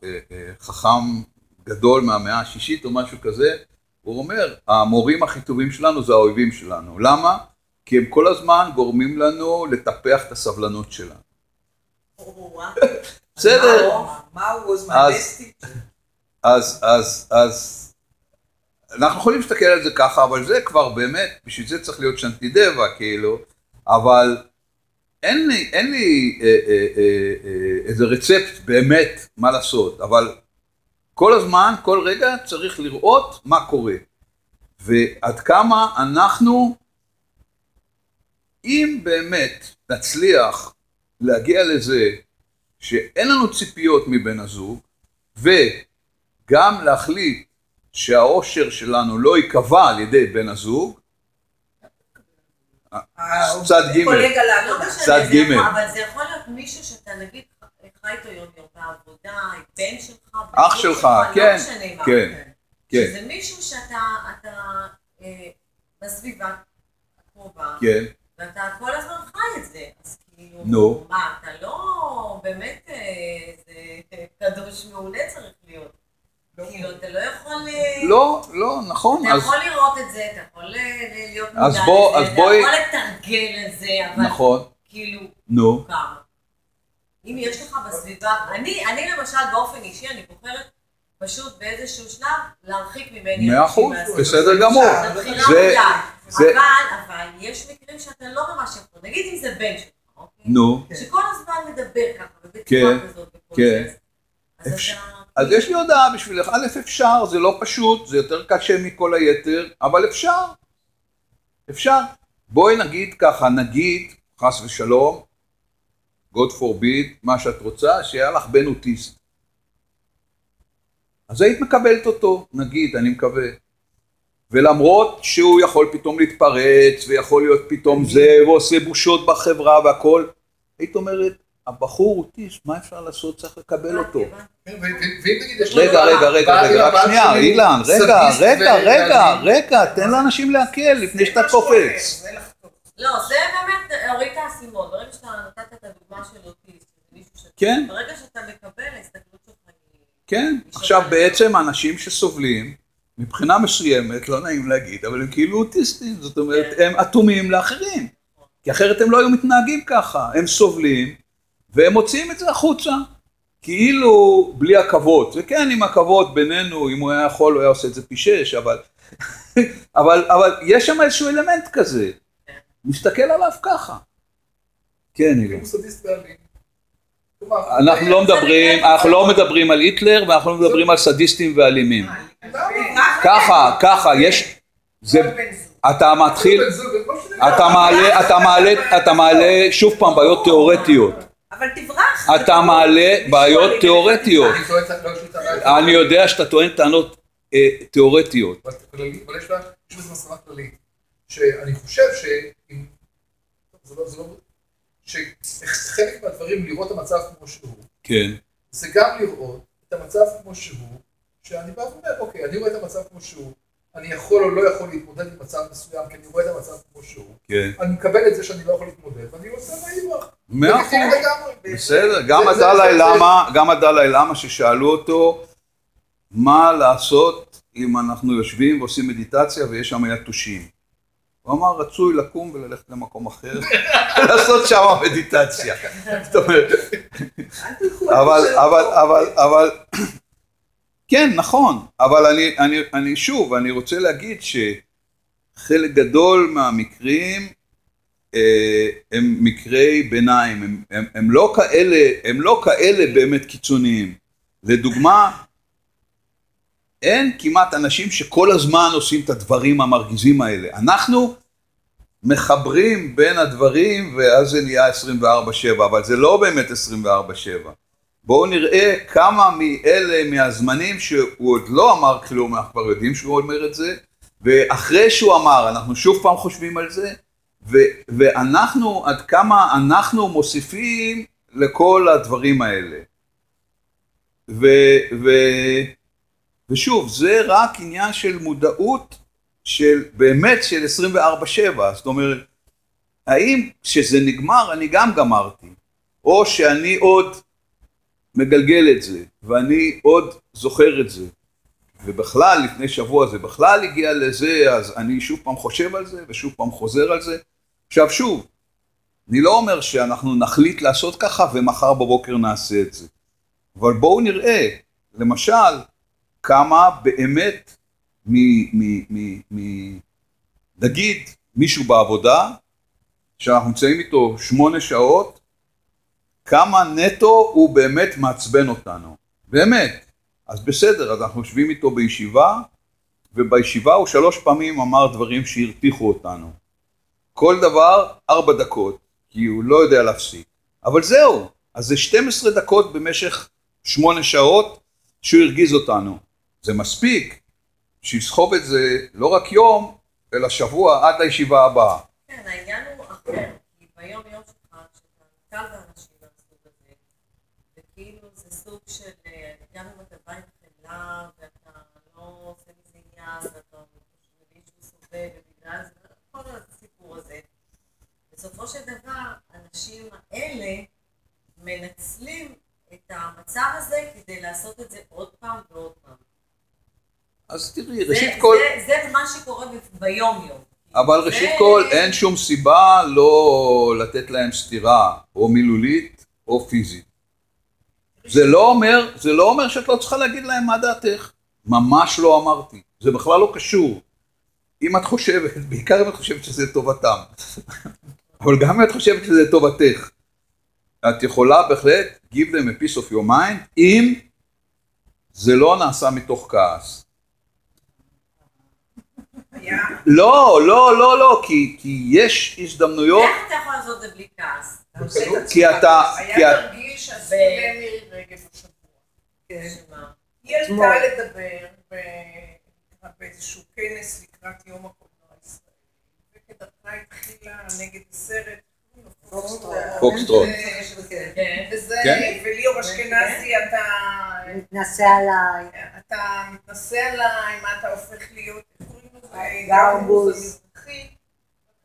אה, אה, חכם גדול מהמאה השישית או משהו כזה, הוא אומר, המורים הכי טובים שלנו זה האויבים שלנו. למה? כי הם כל הזמן גורמים לנו לטפח את הסבלנות שלנו. בסדר. אז, אז, אז, אנחנו יכולים להסתכל על זה ככה, אבל זה כבר באמת, בשביל זה צריך להיות שנטידבה, כאילו, אבל אין לי, אין לי אה, אה, אה, אה, איזה רצפט באמת מה לעשות, אבל כל הזמן, כל רגע צריך לראות מה קורה, ועד כמה אנחנו, אם באמת נצליח להגיע לזה שאין לנו ציפיות מבן הזוג, וגם להחליט שהאושר שלנו לא ייקבע על ידי בן הזוג, צד ג'. צד ג'. אבל זה יכול להיות מישהו שאתה נגיד חי איתו יום יום בעבודה, בן שלך, אח שלך, כן, לא משנה מה. כן, כן, שזה מישהו שאתה אתה, אה, בסביבה הקרובה, כן, ואתה כל הזמן חי את זה, אז כאילו, נו. מה, אתה לא באמת אה, איזה קדוש מעולה צריך להיות. כאילו, אתה לא יכול... אה, לא, לא, נכון, אתה יכול לראות את זה, אתה יכול אה, להיות מודע לזה, אתה יכול לתרגל את זה, אבל נכון, כאילו, נו. אם יש לך בסביבה, אני למשל באופן אישי, אני בוחרת פשוט באיזשהו שלב להרחיק ממני מאה אחוז. בסדר גמור, זה-. זה- אבל, אבל יש מקרים שאתה לא ממש יכול, נגיד אם זה בן שלך, אוקיי? נו, שכל הזמן מדבר ככה, ובצורה כן, כזאת, כן. אז יש לי הודעה בשבילך, א' אפשר, זה לא פשוט, זה יותר קשה מכל היתר, אבל אפשר, אפשר. בואי נגיד ככה, נגיד, חס ושלום, God forbid, מה שאת רוצה, שהיה לך בן אוטיסט. אז היית מקבלת אותו, נגיד, אני מקווה. ולמרות שהוא יכול פתאום להתפרץ, ויכול להיות פתאום זה, ועושה בושות בחברה והכל, היית אומרת, הבחור אוטיסט, מה אפשר לעשות? צריך לקבל אותו. כן, רגע, רגע, רגע, רגע, רק שנייה, אילן, רגע, רגע, רגע. רגע, תן לאנשים להקל לפני שאתה קופץ. לא, זה באמת הוריד את האסימון. ברגע שאתה נתת את הדוגמה של אוטיסט, שזה מישהו ש... כן, ברגע שאתה מקבל. כן. עכשיו בעצם אנשים שסובלים, מבחינה מסוימת, לא נעים להגיד, אבל הם כאילו אוטיסטים, זאת אומרת, הם אטומים לאחרים. כי אחרת הם לא היו מתנהגים ככה, הם סובלים, והם מוציאים את זה החוצה. כאילו בלי עכבות, וכן עם עכבות בינינו, אם הוא היה יכול הוא היה עושה את זה פי שש, אבל, אבל, אבל יש שם איזשהו אלמנט כזה, מסתכל עליו ככה. כן, אילן. הוא סדיסט ואלים. כלומר, אנחנו לא מדברים, אנחנו לא מדברים על היטלר ואנחנו לא מדברים על סדיסטים ואלימים. ככה, ככה, יש, זה, אתה מתחיל, אתה מעלה, אתה מעלה, אתה מעלה שוב פעם בעיות תיאורטיות. אבל תברח. אתה מעלה בעיות תיאורטיות. אני לא יודע שאתה טוען טענות אה, תיאורטיות. אבל יש לה, יש בזה מסקנה כללית, שאני חושב שאם, זה לא, שחלק מהדברים לראות את המצב כמו שהוא, כן, זה גם לראות את המצב כמו שהוא, שאני בא ואומר, אוקיי, אני רואה את המצב כמו שהוא, אני יכול או לא יכול להתמודד עם מצב מסוים, כי אני רואה את המצב כמו שהוא, כן. אני מקבל את זה שאני לא יכול להתמודד, ואני מה יברח. מאה אחוז. בסדר, גם הדלאי למה, גם הדלאי למה ששאלו אותו מה לעשות אם אנחנו יושבים ועושים מדיטציה ויש שם יתושים. הוא אמר רצוי לקום וללכת למקום אחר, לעשות שם מדיטציה. זאת אומרת, אבל, אבל, אבל, אבל, כן, נכון, אבל אני, אני, אני שוב, אני רוצה להגיד שחלק גדול מהמקרים אה, הם מקרי ביניים, הם, הם, הם, לא כאלה, הם לא כאלה באמת קיצוניים. לדוגמה, אין כמעט אנשים שכל הזמן עושים את הדברים המרגיזים האלה. אנחנו מחברים בין הדברים ואז זה נהיה 24/7, אבל זה לא באמת 24/7. בואו נראה כמה מאלה מהזמנים שהוא עוד לא אמר כלום, אנחנו כבר יודעים שהוא אומר את זה, ואחרי שהוא אמר, אנחנו שוב פעם חושבים על זה, ואנחנו, עד כמה אנחנו מוסיפים לכל הדברים האלה. ו- ו- ושוב, זה רק עניין של מודעות של באמת של 24/7, זאת אומרת, האם כשזה נגמר אני גם גמרתי, או שאני עוד מגלגל את זה, ואני עוד זוכר את זה. ובכלל, לפני שבוע זה בכלל הגיע לזה, אז אני שוב פעם חושב על זה, ושוב פעם חוזר על זה. עכשיו שוב, אני לא אומר שאנחנו נחליט לעשות ככה ומחר בבוקר נעשה את זה. אבל בואו נראה, למשל, כמה באמת, מ, מ, מ, מ, נגיד מישהו בעבודה, שאנחנו נמצאים איתו שמונה שעות, כמה נטו הוא באמת מעצבן אותנו. באמת. אז בסדר, אז אנחנו יושבים איתו בישיבה, ובישיבה הוא שלוש פעמים אמר דברים שהרתיחו אותנו. כל דבר ארבע דקות, כי הוא לא יודע להפסיק. אבל זהו, אז זה 12 דקות במשך שמונה שעות שהוא הרגיז אותנו. זה מספיק שיסחוב את זה לא רק יום, אלא שבוע עד הישיבה הבאה. כן, העניין הוא אחר, כי ביום יום שלך, כשאתה נתקל באנשים. בסופו של דבר, האנשים האלה מנצלים את המצב הזה כדי לעשות את זה עוד פעם ועוד פעם. אז תראי, זה- ראשית כל, זה- זה מה שקורה ביום-יום. אבל זה- ראשית כל אין שום סיבה לא לתת להם סטירה, או מילולית או פיזית. זה לא אומר, זה לא אומר שאת לא צריכה להגיד להם מה דעתך. ממש לא אמרתי. זה בכלל לא קשור. אם את חושבת, בעיקר אם את חושבת שזה טובתם. אבל גם אם את חושבת שזה טובתך. את יכולה בהחלט give them a piece of your mind, אם זה לא נעשה מתוך כעס. לא, לא, לא, לא, כי, כי יש הזדמנויות, איך אתה יכול לעשות את זה בלי כעס? כי אתה, היה כי את, תרגיל שעשו למירי רגב השבוע. כן. היא. עלתה לדבר באיזשהו כנס לקראת יום הקולנוע הישראלי, וכדרכה התחילה נגד הסרט. פוקסטרוט. כן. כן. וזה, כן? וליאור אשכנזי, אתה... מתנשא עליי. אתה מתנשא עליי, מה אתה הופך להיות, איך קוראים לזה? גרבוז. המזרחי.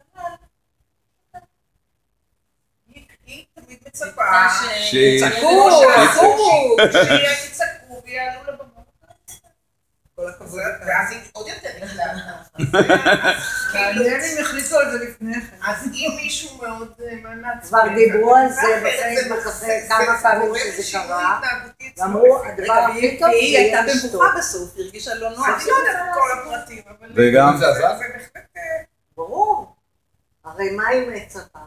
וכנ"ל. היא- היא תמיד מצפה. ש- צעקו, שיצעקו, צעקו. שיצעקו ויעלו לבמה. כל הכבוד. ואז היא עוד יותר התלהבה. מעניין אם החליטו על זה לפני כן. אז אם מישהו מאוד אה, מעצבן... כבר דיברו על זה בפייסבוק אחרי כמה פעמים שזה קרה. ואמרו, הדבר הכי טוב זה והיא הייתה. במבוכה בסוף, היא הרגישה לא נוח. אני לא יודעת את כל הפרטים, אבל... וגם- זה זה בהחלט... אה, ברור. הרי מה היא מצפה?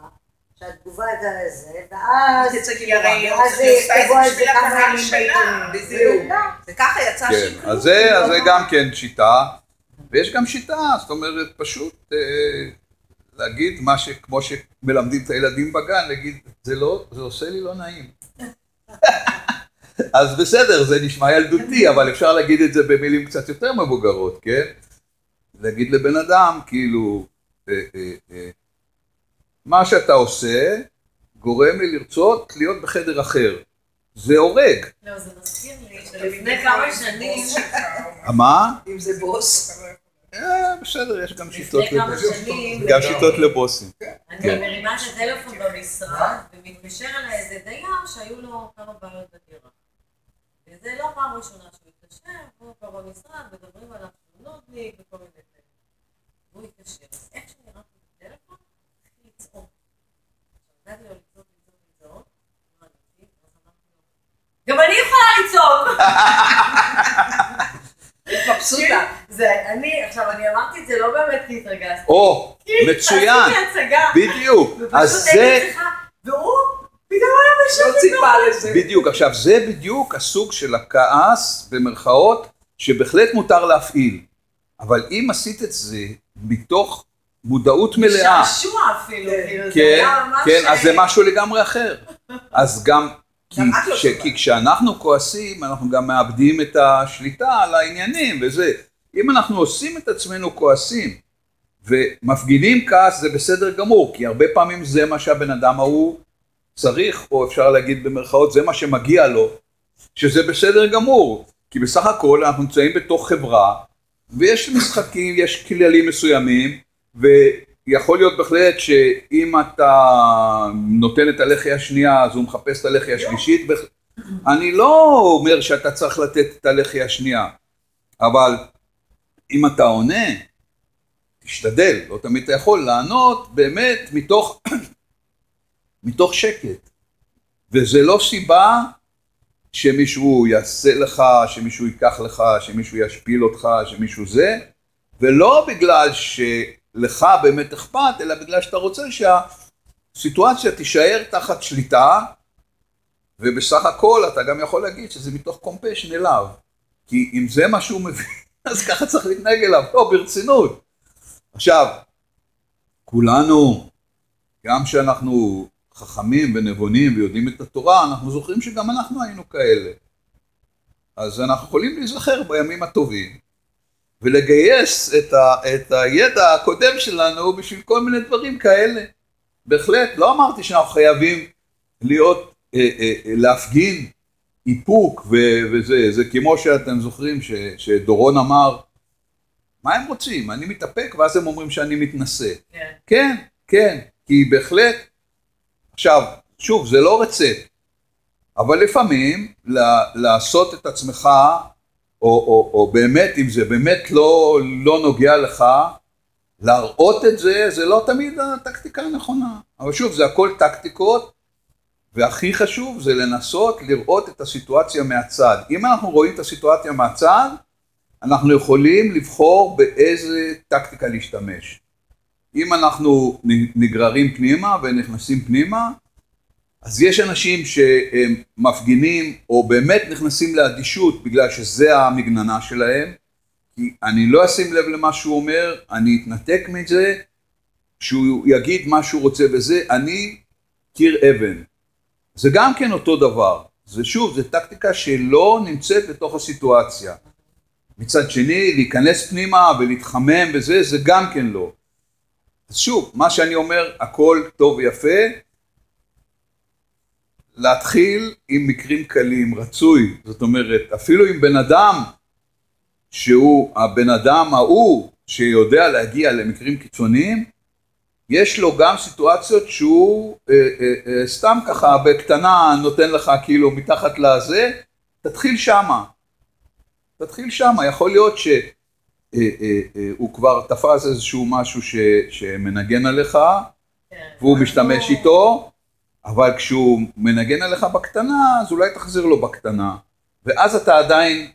שהתגובה הייתה לזה, ואז... כי הרי היא עושה את יכתבו זה על זה בשביל כמה הקהל ימים שלה. בעיתונים. בדיוק. וככה יצא כן, שהיא אז זה, אז זה גם כן שיטה, ויש גם שיטה, זאת אומרת, פשוט אה, להגיד מה ש... כמו שמלמדים את הילדים בגן, להגיד, זה לא, זה עושה לי לא נעים. אז בסדר, זה נשמע ילדותי, אבל אפשר להגיד את זה במילים קצת יותר מבוגרות, כן? להגיד לבן אדם, כאילו, אה, אה, אה, מה שאתה עושה גורם לי לרצות להיות בחדר אחר. זה הורג. לא, זה מזכיר לי שלפני כמה שנים, או מה? אם זה בוס. לא אה, בסדר, יש גם שיטות לבוסים. גם שיטות לבוסים. אני כן. מרימה את הטלפון במשרד, ומתקשר אליי איזה דייר שהיו לו כמה בעיות בדירה. וזה לא פעם ראשונה שהוא התקשר, הוא כבר במשרד, מדברים עליו שהוא נודניק וכל מיני כאלה. והוא התקשר, איך שנראיתי את הטלפון, התחיל לצעוק. עכשיו, נתתי לו לצעוק, לצעוק, לצעוק, לא עניתי, ואז אמרתי לו, גם אני יכולה לצעוק! מבסוטה. זה, אני, עכשיו, אני אמרתי את זה לא באמת כי התרגזתי. או, מצוין. בדיוק. אז זה, והוא פתאום היה לא בשקט. ציפה לזה. בדיוק, עכשיו זה בדיוק הסוג של הכעס, במרכאות, שבהחלט מותר להפעיל. אבל אם עשית את זה מתוך מודעות מלאה, שעשוע אפילו, כאילו, זה כן, היה ממש... כן, אז זה אה, משהו לגמרי אחר. אז גם, לא. כי כשאנחנו כועסים, אנחנו גם מאבדים את השליטה על העניינים וזה. אם אנחנו עושים את עצמנו כועסים ומפגינים כעס, זה בסדר גמור, כי הרבה פעמים זה מה שהבן אדם ההוא צריך, או אפשר להגיד במרכאות, זה מה שמגיע לו, שזה בסדר גמור. כי בסך הכל אנחנו נמצאים בתוך חברה, ויש משחקים, יש כללים מסוימים, ויכול להיות בהחלט שאם אתה נותן את הלחי השנייה, אז הוא מחפש את הלחי השלישית. בכ- אני לא אומר שאתה צריך לתת את הלחי השנייה, אבל אם אתה עונה, תשתדל, לא תמיד אתה יכול לענות באמת מתוך מתוך שקט. וזה לא סיבה שמישהו יעשה לך, שמישהו ייקח לך, שמישהו ישפיל אותך, שמישהו זה, ולא בגלל שלך באמת אכפת, אלא בגלל שאתה רוצה שהסיטואציה תישאר תחת שליטה, ובסך הכל אתה גם יכול להגיד שזה מתוך קומפשן אליו. כי אם זה מה שהוא מבין, אז ככה צריך להתנהג אליו, לא, ברצינות. עכשיו, כולנו, גם שאנחנו חכמים ונבונים ויודעים את התורה, אנחנו זוכרים שגם אנחנו היינו כאלה. אז אנחנו יכולים להיזכר בימים הטובים, ולגייס את, ה, את הידע הקודם שלנו בשביל כל מיני דברים כאלה. בהחלט, לא אמרתי שאנחנו חייבים להיות, אה, אה, להפגין איפוק ו- וזה, זה כמו שאתם זוכרים ש- שדורון אמר, מה הם רוצים? אני מתאפק ואז הם אומרים שאני מתנשא. כן. כן, כן, כי בהחלט, עכשיו, שוב, זה לא רצפט, אבל לפעמים ל- לעשות את עצמך, או, או, או באמת, אם זה באמת לא, לא נוגע לך, להראות את זה, זה לא תמיד הטקטיקה הנכונה. אבל שוב, זה הכל טקטיקות, והכי חשוב זה לנסות לראות את הסיטואציה מהצד. אם אנחנו רואים את הסיטואציה מהצד, אנחנו יכולים לבחור באיזה טקטיקה להשתמש. אם אנחנו נגררים פנימה ונכנסים פנימה, אז יש אנשים שהם מפגינים או באמת נכנסים לאדישות בגלל שזה המגננה שלהם, כי אני לא אשים לב למה שהוא אומר, אני אתנתק מזה, שהוא יגיד מה שהוא רוצה וזה, אני קיר אבן. זה גם כן אותו דבר, זה שוב, זה טקטיקה שלא נמצאת בתוך הסיטואציה. מצד שני, להיכנס פנימה ולהתחמם וזה, זה גם כן לא. אז שוב, מה שאני אומר, הכל טוב ויפה, להתחיל עם מקרים קלים, רצוי, זאת אומרת, אפילו עם בן אדם שהוא הבן אדם ההוא שיודע להגיע למקרים קיצוניים, יש לו גם סיטואציות שהוא אה, אה, אה, סתם ככה בקטנה נותן לך כאילו מתחת לזה, תתחיל שמה. תתחיל שמה, יכול להיות שהוא אה, אה, אה, כבר תפס איזשהו משהו ש, שמנגן עליך, כן. והוא משתמש איתו, אבל כשהוא מנגן עליך בקטנה, אז אולי תחזיר לו בקטנה, ואז אתה עדיין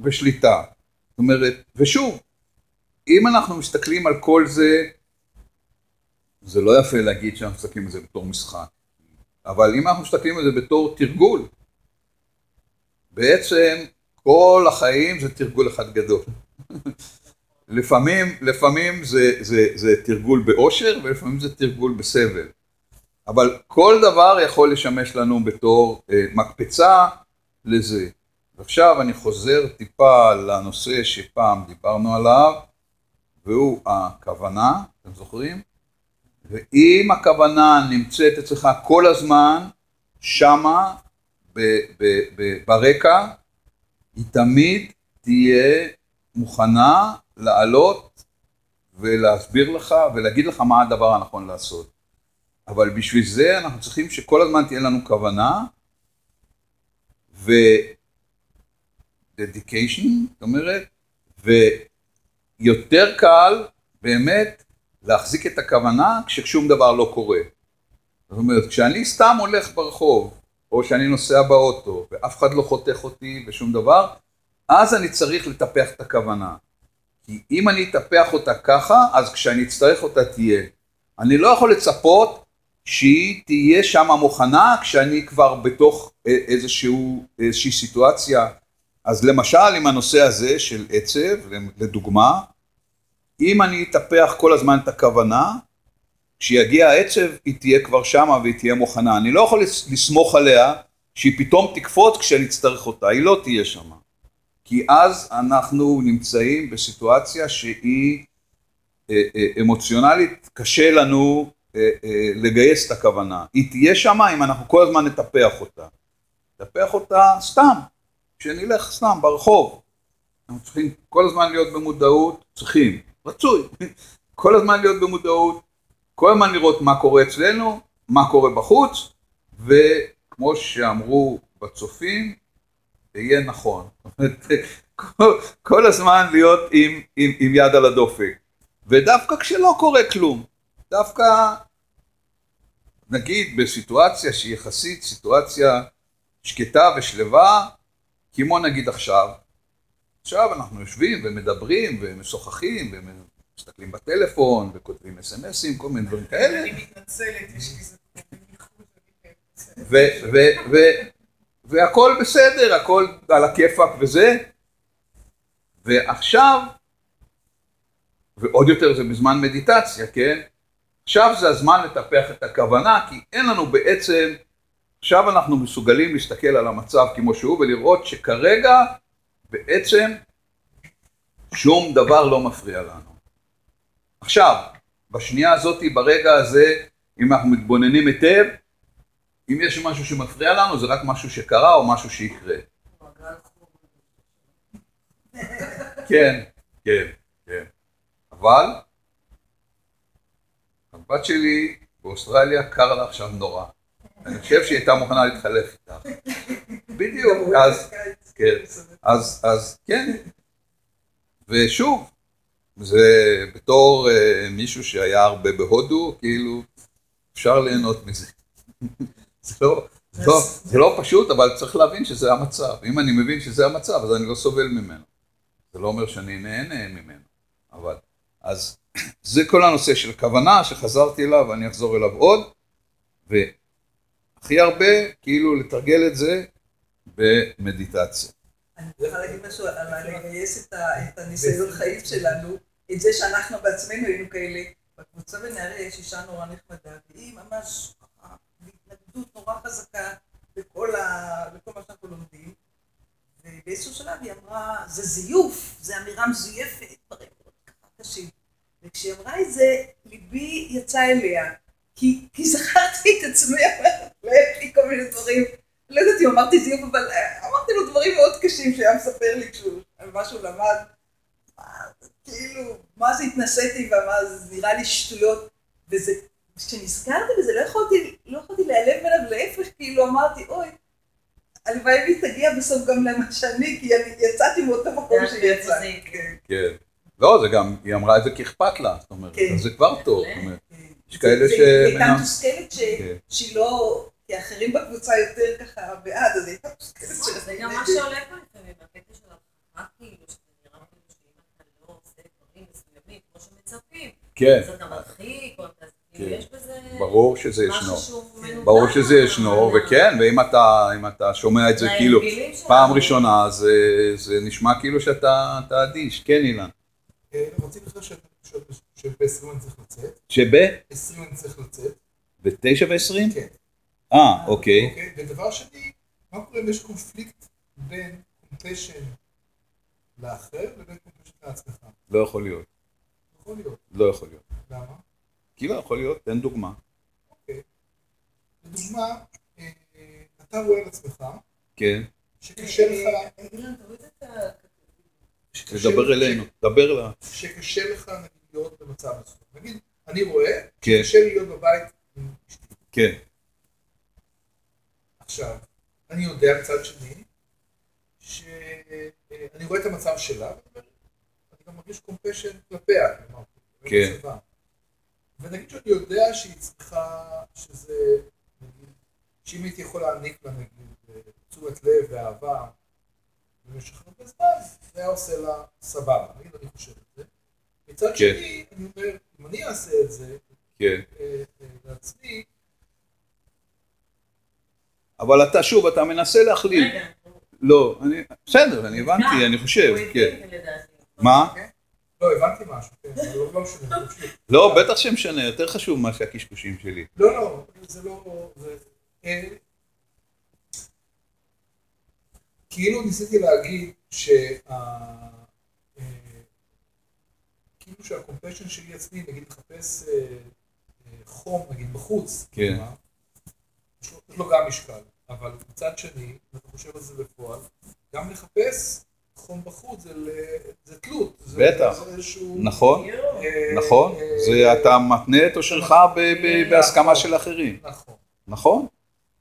בשליטה. זאת אומרת, ושוב, אם אנחנו מסתכלים על כל זה, זה לא יפה להגיד שאנחנו מסתכלים על זה בתור משחק, אבל אם אנחנו מסתכלים על זה בתור תרגול, בעצם כל החיים זה תרגול אחד גדול. לפעמים, לפעמים זה, זה, זה תרגול באושר ולפעמים זה תרגול בסבל. אבל כל דבר יכול לשמש לנו בתור אה, מקפצה לזה. ועכשיו אני חוזר טיפה לנושא שפעם דיברנו עליו, והוא הכוונה, אתם זוכרים? ואם הכוונה נמצאת אצלך כל הזמן, שמה, ב, ב, ב, ברקע, היא תמיד תהיה מוכנה לעלות ולהסביר לך ולהגיד לך מה הדבר הנכון לעשות. אבל בשביל זה אנחנו צריכים שכל הזמן תהיה לנו כוונה ו-dedication, זאת אומרת, ויותר קל באמת להחזיק את הכוונה כששום דבר לא קורה. זאת אומרת, כשאני סתם הולך ברחוב, או שאני נוסע באוטו, ואף אחד לא חותך אותי ושום דבר, אז אני צריך לטפח את הכוונה. כי אם אני אטפח אותה ככה, אז כשאני אצטרך אותה תהיה. אני לא יכול לצפות שהיא תהיה שם מוכנה כשאני כבר בתוך איזשהו, איזושהי סיטואציה. אז למשל עם הנושא הזה של עצב, לדוגמה, אם אני אטפח כל הזמן את הכוונה, כשיגיע העצב היא תהיה כבר שמה והיא תהיה מוכנה. אני לא יכול לסמוך עליה שהיא פתאום תקפוץ כשאני אצטרך אותה, היא לא תהיה שמה. כי אז אנחנו נמצאים בסיטואציה שהיא אה, אה, אמוציונלית, קשה לנו אה, לגייס את הכוונה. היא תהיה שמה אם אנחנו כל הזמן נטפח אותה. נטפח אותה סתם, כשנלך סתם ברחוב. אנחנו צריכים כל הזמן להיות במודעות, צריכים, רצוי, כל הזמן להיות במודעות, כל הזמן לראות מה קורה אצלנו, מה קורה בחוץ, וכמו שאמרו בצופים, יהיה נכון. כל הזמן להיות עם, עם, עם יד על הדופק. ודווקא כשלא קורה כלום, דווקא נגיד בסיטואציה שהיא יחסית סיטואציה שקטה ושלווה, כמו נגיד עכשיו, עכשיו אנחנו יושבים ומדברים ומשוחחים ומסתכלים בטלפון וכותבים אס.אם.אסים, כל מיני דברים כאלה. אני מתנצלת, יש לי ו- והכל בסדר, הכל על הכיפאק וזה. ועכשיו, ועוד יותר זה בזמן מדיטציה, כן? עכשיו זה הזמן לטפח את הכוונה, כי אין לנו בעצם, עכשיו אנחנו מסוגלים להסתכל על המצב כמו שהוא ולראות שכרגע בעצם שום דבר לא מפריע לנו. עכשיו, בשנייה הזאת, ברגע הזה, אם אנחנו מתבוננים היטב, אם יש משהו שמפריע לנו, זה רק משהו שקרה או משהו שיקרה. כן, כן, כן. אבל, הבת שלי באוסטרליה קר לה עכשיו נורא. אני חושב שהיא הייתה מוכנה להתחלף איתך. בדיוק, אז, כן, אז, אז כן. ושוב, זה בתור אה, מישהו שהיה הרבה בהודו, כאילו, אפשר ליהנות מזה. זה לא, לא, זה לא פשוט, אבל צריך להבין שזה המצב. אם אני מבין שזה המצב, אז אני לא סובל ממנו. זה לא אומר שאני נהנה ממנו, אבל... אז זה כל הנושא של כוונה שחזרתי אליו, ואני אחזור אליו עוד, והכי הרבה, כאילו, לתרגל את זה במדיטציה. אני צריכה להגיד משהו על לגייס את הניסיון חיים שלנו, את זה שאנחנו בעצמנו היינו כאלה. בקבוצה בנהריה יש אישה נורא נחמדה, והיא ממש בהתנגדות נורא חזקה לכל מה שאנחנו לומדים. ובאיזשהו שלב היא אמרה, זה זיוף, זה אמירה מזויפת, דברים קשים. וכשהיא אמרה את זה, ליבי יצא אליה, כי, כי זכרתי את עצמי, אומרת לי כל מיני דברים, לא יודעת אם אמרתי זיוף, אבל אה, אמרתי לו דברים מאוד קשים שהיה מספר לי כשהוא, על מה שהוא למד. מה, כאילו, מה זה התנסיתי ומה זה נראה לי שטויות. וזה, כשנזכרתי בזה, לא יכולתי, לא יכולתי להיעלם ממנו, להפך, כאילו אמרתי, אוי, הלוואי והיא תגיע בסוף גם למה שאני, כי אני יצאתי מאותו מקום זה שהיא יצאה. זה- כן, כן. לא, זה גם, היא אמרה את זה כי אכפת לה, זאת אומרת, כן. אז זה כבר טוב. זאת אומרת, כן. יש כאלה ש- היא הייתה מתוסכלת ש- כן. שהיא לא, כי האחרים בקבוצה יותר ככה בעד, אז היא הייתה מתוסכלת נכון, של... זה גם מה שעולה פה לפעמים, הקטע של הבחירה כאילו, שזה נראה כאילו שאם אתה לא עושה דברים מסוימים כמו שמצפים, כן, אז אתה מרחיק, או אתה, כאילו, כן. יש בזה ברור שזה ישנו. ברור שזה ישנו, וכן, ואם אתה, שומע את זה כאילו. פעם ראשונה, זה נשמע כאילו שאתה אתה אדיש. כן, אילן. אה, רציתי לך שב-20 אני צריך לצאת. שב? 20 אני צריך לצאת. ב-9 ו-20? כן. אה, אוקיי. אוקיי? ודבר שני, מה קורה אם יש קונפליקט בין compassion לאחר לבין compassion לעצמך? לא יכול להיות. יכול להיות. לא יכול להיות. למה? כי לא יכול להיות, תן דוגמה. לדוגמה, אה, אתה רואה על עצמך כן, שקשה לך... אילן, תוריד את ה... שקשה- תדבר אלינו, דבר ל... שקשה לך להיות במצב מסוים. נגיד, אני רואה כן, שקשה לי להיות בבית עם אשתי. כן, עכשיו, אני יודע מצד שני, שאני רואה את המצב שלה, ואני גם מרגיש קומפשן כלפיה, כלומר, כן. ונגיד שאני יודע שהיא צריכה, שזה, נגיד, שאם הייתי יכול להעניק לה נגיד תשומת לב ואהבה במשך הרבה זמן, זה היה עושה לה סבבה, נגיד אני חושב את זה. מצד כן. שני, אני אומר, אם אני אעשה את זה כן. אה, אה, לעצמי, אבל אתה שוב, אתה מנסה להחליט. לא, אני... בסדר, אני הבנתי, אני חושב, כן. מה? לא, הבנתי משהו, כן, אבל לא- לא משנה, לא משנה. לא, בטח שמשנה, יותר חשוב מה שהקשקושים שלי. לא, לא, זה לא... זה, אה, כאילו ניסיתי להגיד שה... אה, כאילו שהקומפשן שלי עצמי, נגיד לחפש אה, אה, חום, נגיד בחוץ, כן. יש לו- יש לו גם משקל, אבל מצד שני, אם אתה חושב על זה בפועל, גם לחפש חום בחוץ זה, תלות. זה- בטח. זה איזשהו... נכון, אה, נכון. אה, זה אתה מתנה את אושרך ב- ב- בהסכמה של אחרים. נכון. נכון.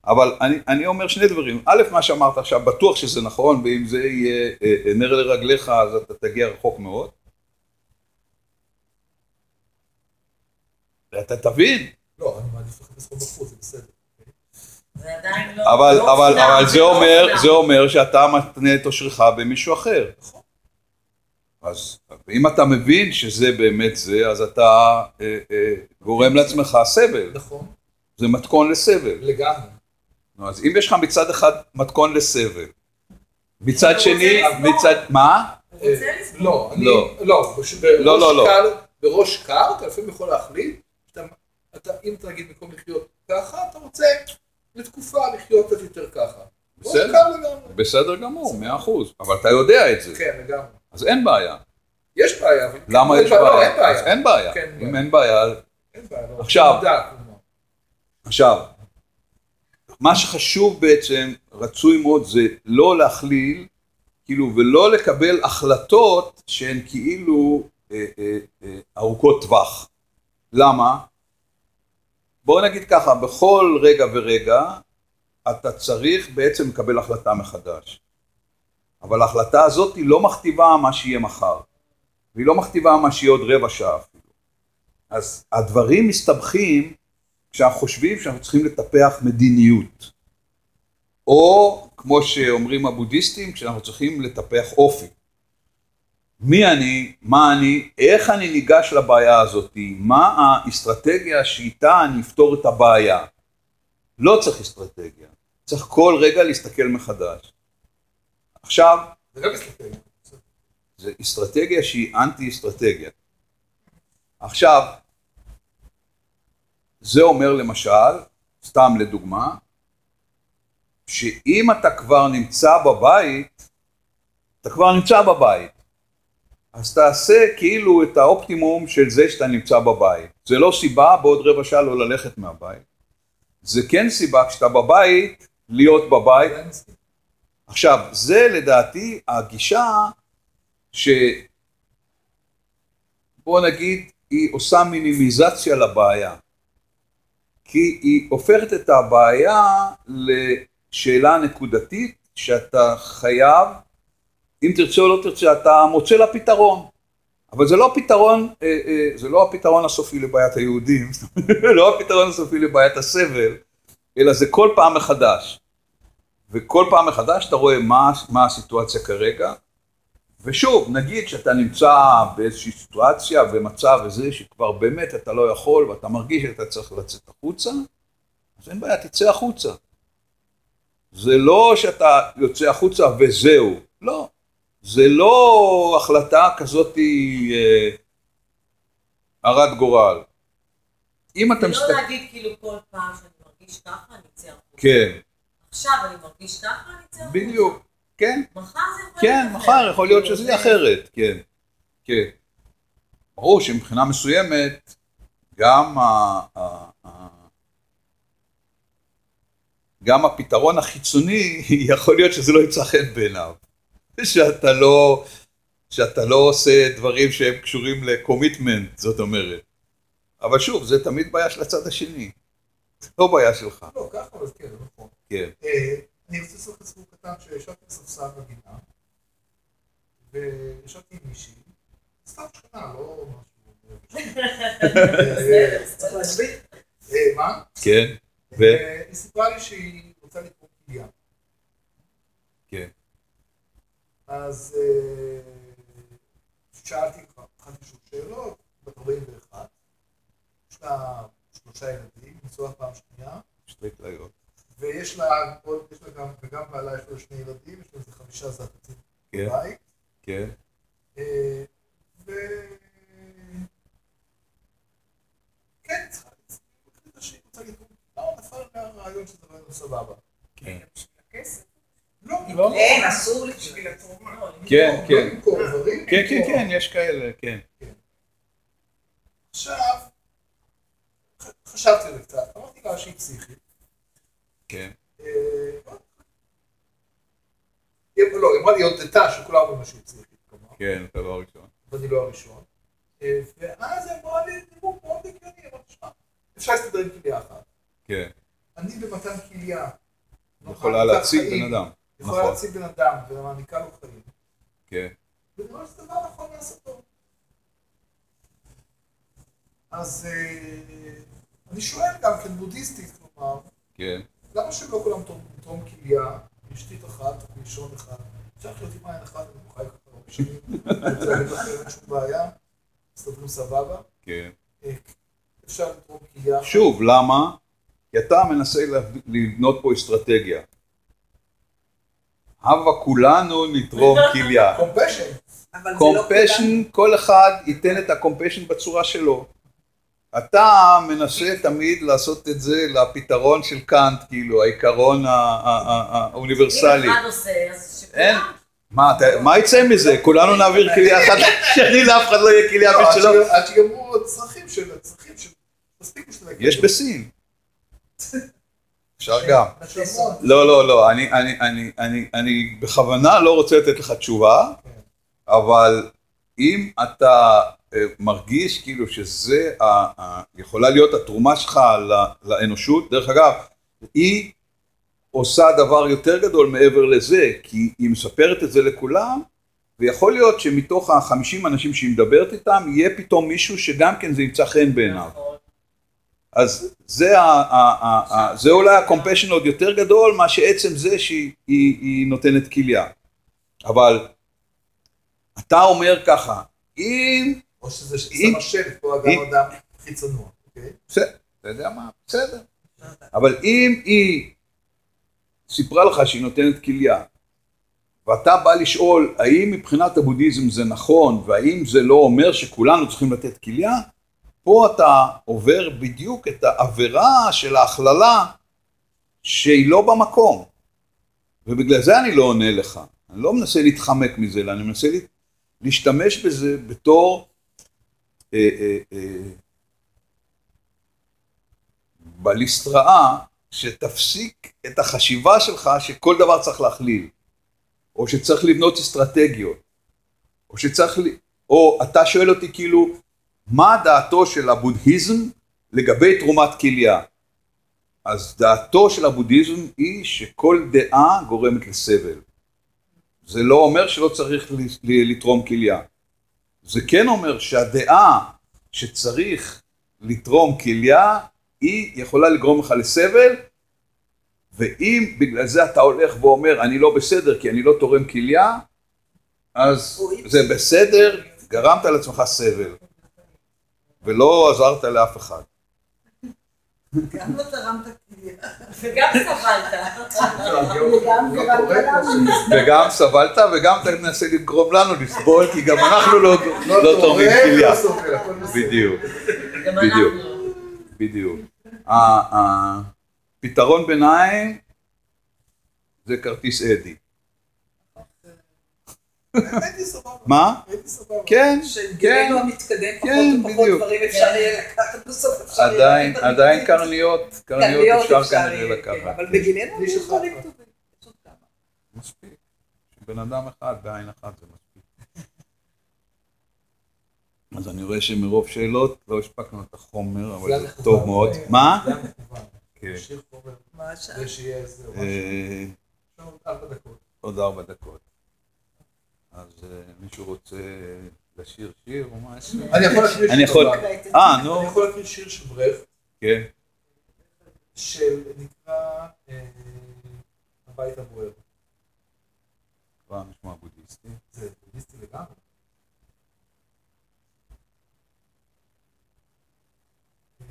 אבל אני, אני אומר שני דברים. א', מה שאמרת עכשיו, בטוח שזה נכון, ואם זה יהיה אה, אה, נר לרגליך, אז אתה תגיע רחוק מאוד. ואתה תבין, לא, אני מעדיף לחפש חום בחוץ, זה בסדר. זה עדיין לא... אבל, לא אבל, אופנה, אבל זה לא אומר. זה אומר שאתה מתנה את אושרך במישהו אחר. נכון. אז אם אתה מבין שזה באמת זה, אז אתה אה, אה, גורם לעצמך סבל. נכון, זה מתכון לסבל. לגמרי. נו, אז אם יש לך מצד אחד מתכון לסבל, מצד שני. מצד, מה? רוצה אה, לסבול. לא, אני, לא. לא, לא, לא, לא. בראש קר, אתה לפעמים יכול להחליט, שאתה, אתה, אם אתה נגיד במקום לחיות ככה, אתה רוצה לתקופה לחיות קצת יותר ככה. בסדר. גמור, מאה אחוז, אבל אתה יודע את זה, כן, לגמרי. אז אין בעיה. יש בעיה, אבל... למה אין יש בעיה? אין בעיה. אז אין בעיה. כן, אם. אין בעיה. לא. עכשיו. עכשיו, מה שחשוב בעצם, רצוי מאוד, זה לא להכליל, כאילו, ולא לקבל החלטות שהן כאילו אה, אה, אה, ארוכות טווח. למה? בואו נגיד ככה, בכל רגע ורגע אתה צריך בעצם לקבל החלטה מחדש. אבל ההחלטה הזאת היא לא מכתיבה מה שיהיה מחר, והיא לא מכתיבה מה שיהיה עוד רבע שעה אפילו. אז הדברים מסתבכים כשאנחנו חושבים שאנחנו צריכים לטפח מדיניות. או כמו שאומרים הבודהיסטים, כשאנחנו צריכים לטפח אופי. מי אני, מה אני, איך אני ניגש לבעיה הזאת, מה האסטרטגיה שאיתה אני אפתור את הבעיה. לא צריך אסטרטגיה, צריך כל רגע להסתכל מחדש. עכשיו, זה גם מסתכל. זה אסטרטגיה שהיא אנטי אסטרטגיה. עכשיו, זה אומר למשל, סתם לדוגמה, שאם אתה כבר נמצא בבית, אתה כבר נמצא בבית, אז תעשה כאילו את האופטימום של זה שאתה נמצא בבית. זה לא סיבה בעוד רבע שעה לא ללכת מהבית. זה כן סיבה כשאתה בבית, להיות בבית. עכשיו, זה לדעתי הגישה ש... בוא נגיד, היא עושה מינימיזציה לבעיה. כי היא הופכת את הבעיה לשאלה נקודתית שאתה חייב, אם תרצה או לא תרצה, אתה מוצא לה פתרון. אבל זה לא הפתרון, אה, אה, זה לא הפתרון הסופי לבעיית היהודים, לא הפתרון הסופי לבעיית הסבל, אלא זה כל פעם מחדש. וכל פעם מחדש אתה רואה מה, מה הסיטואציה כרגע, ושוב, נגיד שאתה נמצא באיזושהי סיטואציה, במצב וזה, שכבר באמת אתה לא יכול, ואתה מרגיש שאתה צריך לצאת החוצה, אז אין בעיה, תצא החוצה. זה לא שאתה יוצא החוצה וזהו, לא. זה לא החלטה כזאת אה, הרת גורל. אם אתה מסתכל... להגיד כאילו כל פעם שאני מרגיש ככה, אני אצא החוצה. כן, עכשיו אני מרגיש ככה, אני אצא החוצה. בדיוק, כן. מחר זה יכול כן, להיות מחר יכול להיות שזה זה- יהיה אחרת, כן, כן. ברור שמבחינה מסוימת, גם, ה, ה, ה, גם הפתרון החיצוני, יכול להיות שזה לא ימצא חן בעיניו. שאתה לא, שאתה לא עושה דברים שהם קשורים לקומיטמנט, זאת אומרת. אבל שוב, זה תמיד בעיה של הצד השני. זה לא בעיה שלך, לא, ככה, אבל כן, נכון. כן. אני רוצה לעשות לך סיפור קטן שישבתי בספסל בגינה, וישבתי עם מישהי, סתם שכנה, לא משהו. צריך להסביר. אה, מה? כן, ו... והיא סיפרה לי שהיא רוצה לקרוא כליה. כן. אז אה, שאלתי, התחלתי לשאול שאלות, בת 41, יש לה שלושה ילדים, נשואה פעם שנייה, שתי כליות. ויש לה עוד, יש לה גם, וגם בעלה יש לו שני ילדים, יש לו איזה חמישה זעתצים כן, בבית. כן. אה, ו... כן, צריכה החליטה שהיא רוצה לקרוא. לא, נפל מהרעיון שזה רעיון סבבה. כן. בשביל הכסף, לא, לא. אין, אסור לי. בשביל התרומה. כן, לא כן. למכור דברים. כן, כן, למכור. כן, יש כאלה, כן. עכשיו, חשבתי על זה קצת, אמרתי לה שהיא פסיכית. כן. היא- לא, היא אמרה לי הודתה שכולם אומרים שהיא פסיכית, כלומר, כן, אתה לא הראשון. ואני לא הראשון. אה, ואז היא אמרה לי דיבור מאוד הגיוני, אמרתי, שמע, אפשר להסתדר עם כליה אחת. כן. אני במתן כליה. יכולה להציל חיים, בן אדם. יכולה נכון. להציל בן אדם ומעניקה לו חיים. כן. ונראה שזה דבר נכון לעשותו. אז, אה, אני שואל גם כן בודהיסטית, כלומר, כן. למה שהם לא כולם תורם כליה, אשתית אחת, ראשון אחד, אפשר לחיות עם עין אחת, אני חי ככה הרבה שנים, אין שום בעיה, מסתדרים סבבה, כן. אה, אפשר לתרום כליה. שוב, למה? כי אתה מנסה לב- לבנות פה אסטרטגיה. הבה כולנו נתרום כליה. compassion, compassion, כל אחד ייתן את ה-compassion בצורה שלו. אתה מנסה תמיד לעשות את זה לפתרון של קאנט, כאילו, העיקרון האוניברסלי. אם אחד עושה, אז. שכולם. מה, יצא מזה? כולנו נעביר כליה אחת לשני, לאף אחד לא יהיה כליה לא, עד משלו. שיג- עד שיגמרו הצרכים של הצרכים של... יש בסין. אפשר גם. לא, לא, לא, אני, אני, אני, אני, אני בכוונה לא רוצה לתת לך תשובה, אבל אם אתה מרגיש כאילו שזה ה, ה, יכולה להיות התרומה שלך לאנושות, דרך אגב, היא עושה דבר יותר גדול מעבר לזה, כי היא מספרת את זה לכולם, ויכול להיות שמתוך החמישים אנשים שהיא מדברת איתם, יהיה פתאום מישהו שגם כן זה ימצא חן בעיניו. נכון. אז זה, ה, ה, ה, ה, זה אולי הקומפשן עוד יותר גדול מה שעצם זה שהיא היא, היא נותנת כליה. אבל אתה אומר ככה, אם, או שזה ששם השלט פה אדם אדם הכי צנוע, אוקיי? בסדר, אתה יודע מה, בסדר. אבל אם היא סיפרה לך שהיא נותנת כליה, ואתה בא לשאול האם מבחינת הבודהיזם זה נכון, והאם זה לא אומר שכולנו צריכים לתת כליה, פה אתה עובר בדיוק את העבירה של ההכללה שהיא לא במקום. ובגלל זה אני לא עונה לך. אני לא מנסה להתחמק מזה, אלא אני מנסה לה- להשתמש בזה בתור בליסטראה שתפסיק את החשיבה שלך שכל דבר צריך להכליל, או שצריך לבנות אסטרטגיות, או שצריך, או אתה שואל אותי כאילו, מה דעתו של הבודהיזם לגבי תרומת כליה? אז דעתו של הבודהיזם היא שכל דעה גורמת לסבל. זה לא אומר שלא צריך לתרום כליה. זה כן אומר שהדעה שצריך לתרום כליה היא יכולה לגרום לך לסבל, ואם בגלל זה אתה הולך ואומר אני לא בסדר כי אני לא תורם כליה, אז זה בסדר, גרמת לעצמך סבל, ולא עזרת לאף אחד. גם לא תרמת כליה. וגם סבלת. וגם סבלת וגם אתה מנסה לגרום לנו לסבול, כי גם אנחנו לא לא תורמים כליה. לא סובל, הכל בסדר. בדיוק, בדיוק. בדיוק. הפתרון ביניים זה כרטיס אדי. הייתי סבבה. מה? הייתי סבבה. כן, כן. שגילנו המתקדם פחות כן, ופחות בדיוק. דברים אפשר יהיה לקחת בסוף אפשר יהיה עדיין, עדיין דברים. קרניות, קרניות אפשר כנראה לקחת. כן, אבל בגילנו מי יש דברים. טובים. מספיק. בן אדם אחד בעין אחת זה מספיק. אז אני רואה שמרוב שאלות לא הספקנו את החומר, אבל זה. טוב מאוד. מה? זה. כן. שיהיה איזה. אה, יש לנו עוד ארבע דקות. עוד ארבע דקות. אז אה, מישהו רוצה לשיר שיר או משהו? אני יכול להקריא שיר אני יכול- לבן. אה, נו, אני יכול להקריא שיר של ברכט, כן. של נקרא אה, הבית הבוער. כבר נשמע בודהיסטי. זה בודהיסטי לגמרי. אה,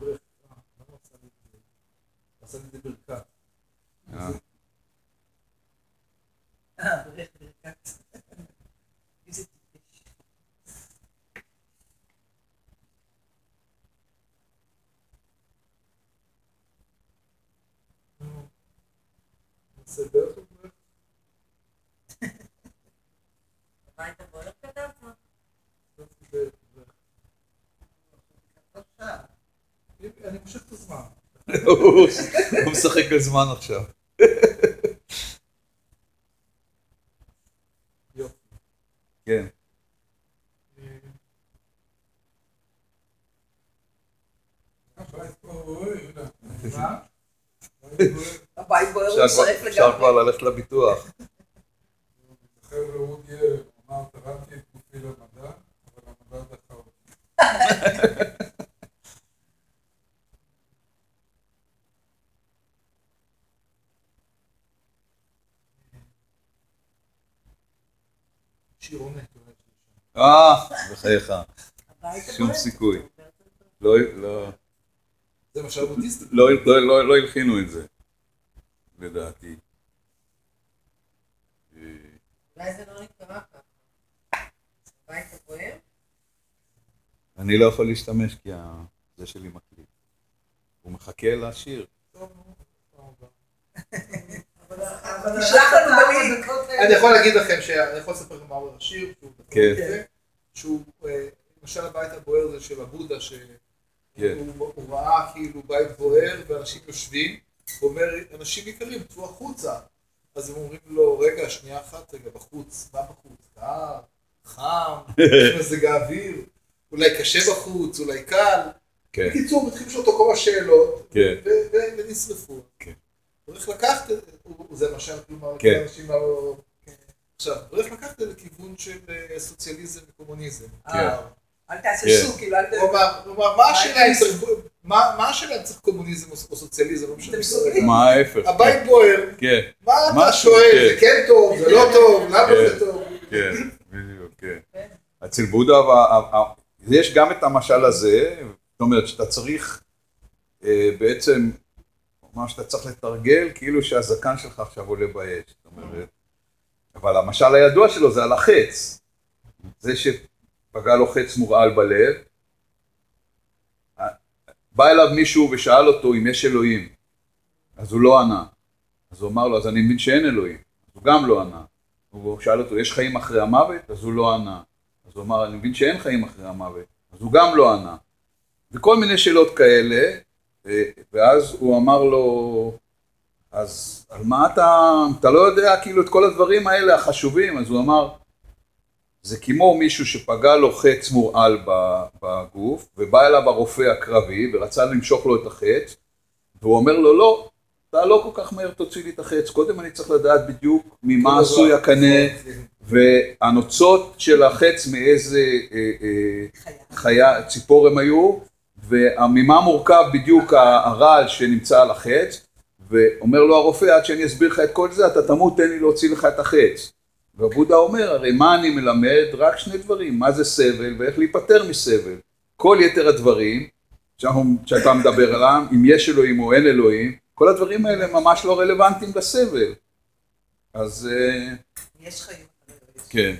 ברכט, אה, למה עשה לי את זה? עשה לי ברכת. אה, אה, ברך ברכת. איזה טיפש. נו, נעשה ברכט או ברכט? הבית הבוער כתבת? אני מושך את הזמן. הוא משחק על זמן עכשיו. כן. אוי, יהודה. מה? הבית בוער אפשר כבר- ללכת לביטוח. זוכר לאודי אמר, תרמתי את גופי למדע, אבל המדע דחה אותי. שירונת. שם. אה, בחייך. שום. סיכוי. לא, לא, זה משל בודהיסטי. לא, לא, לא, לא הלחינו את זה, לדעתי. אולי זה לא נקרא ככה. הבית הבוער? אני לא יכול להשתמש כי זה שלי מקליט. הוא מחכה לשיר. תשלח לנו בלינק. אני יכול להגיד לכם, שאני יכול לספר לכם מה הוא השיר, שהוא כן. יפה, שהוא, אה, למשל הבית הבוער זה של הבודה, שהוא כן. הוא ראה כאילו בית בוער ואנשים יושבים, הוא אומר, אנשים יקרים, צאו החוצה. אז הם אומרים לו, רגע, שנייה אחת, רגע, בחוץ, מה בחוץ? קר, חם, יש מזג האוויר, אולי קשה בחוץ, אולי קל. כן, בקיצור, מתחילים לשאול אותו כל השאלות, כן. ו- ו- ונשרפו. כן. הולך לקחת, את- הוא- זה משל, כלומר, כן. אנשים לא... עכשיו, הולך לקחת את זה לכיוון של אה, סוציאליזם וקומוניזם. כן. אה, אל כן. תהססו, כאילו, אל ת... אמר, מה השאלה אם צריך, מה מה השאלה אם צריך קומוניזם או סוציאליזם, לא משנה. אתם סוגרים. מה ההפך? הבית בוער, כן, מה משהו, אתה שואל, כן. זה כן טוב, זה לא טוב, למה כן. זה טוב? כן, בדיוק, כן. אצל בודה, ה- ה- ה- יש גם את המשל הזה, זאת אומרת שאתה צריך אה, בעצם, מה שאתה צריך לתרגל, כאילו שהזקן שלך עכשיו עולה באש, זאת אומרת, אבל המשל הידוע שלו זה על החץ, זה שפגע לו חץ מורעל בלב, בא אליו מישהו ושאל אותו אם יש אלוהים, אז הוא לא ענה, אז הוא אמר לו, אז אני מבין שאין אלוהים, אז הוא גם לא ענה. הוא שאל אותו, יש חיים אחרי המוות? אז הוא לא ענה. אז הוא אמר, אני מבין שאין חיים אחרי המוות. אז הוא גם לא ענה. וכל מיני שאלות כאלה, ואז הוא אמר לו, אז על מה אתה, אתה לא יודע כאילו את כל הדברים האלה החשובים, אז הוא אמר, זה כמו מישהו שפגע לו חץ מורעל ב- בגוף, ובא אליו הרופא הקרבי ורצה למשוך לו את החץ, והוא אומר לו, לא, אתה לא כל כך מהר תוציא לי את החץ, קודם אני צריך לדעת בדיוק ממה עשוי הקנה, והנוצות של החץ מאיזה אה, אה, חיה, ציפור הם היו, וממה מורכב בדיוק הרעל שנמצא על החץ, ואומר לו הרופא, עד שאני אסביר לך את כל זה, אתה תמות, תן לי להוציא לך את החץ. ובודה אומר, הרי מה אני מלמד? רק שני דברים, מה זה סבל ואיך להיפטר מסבל. כל יתר הדברים, שאתה מדבר עליהם, אם יש אלוהים או אין אלוהים, כל הדברים האלה ממש לא רלוונטיים לסבל. אז אה, יש חיים. כן.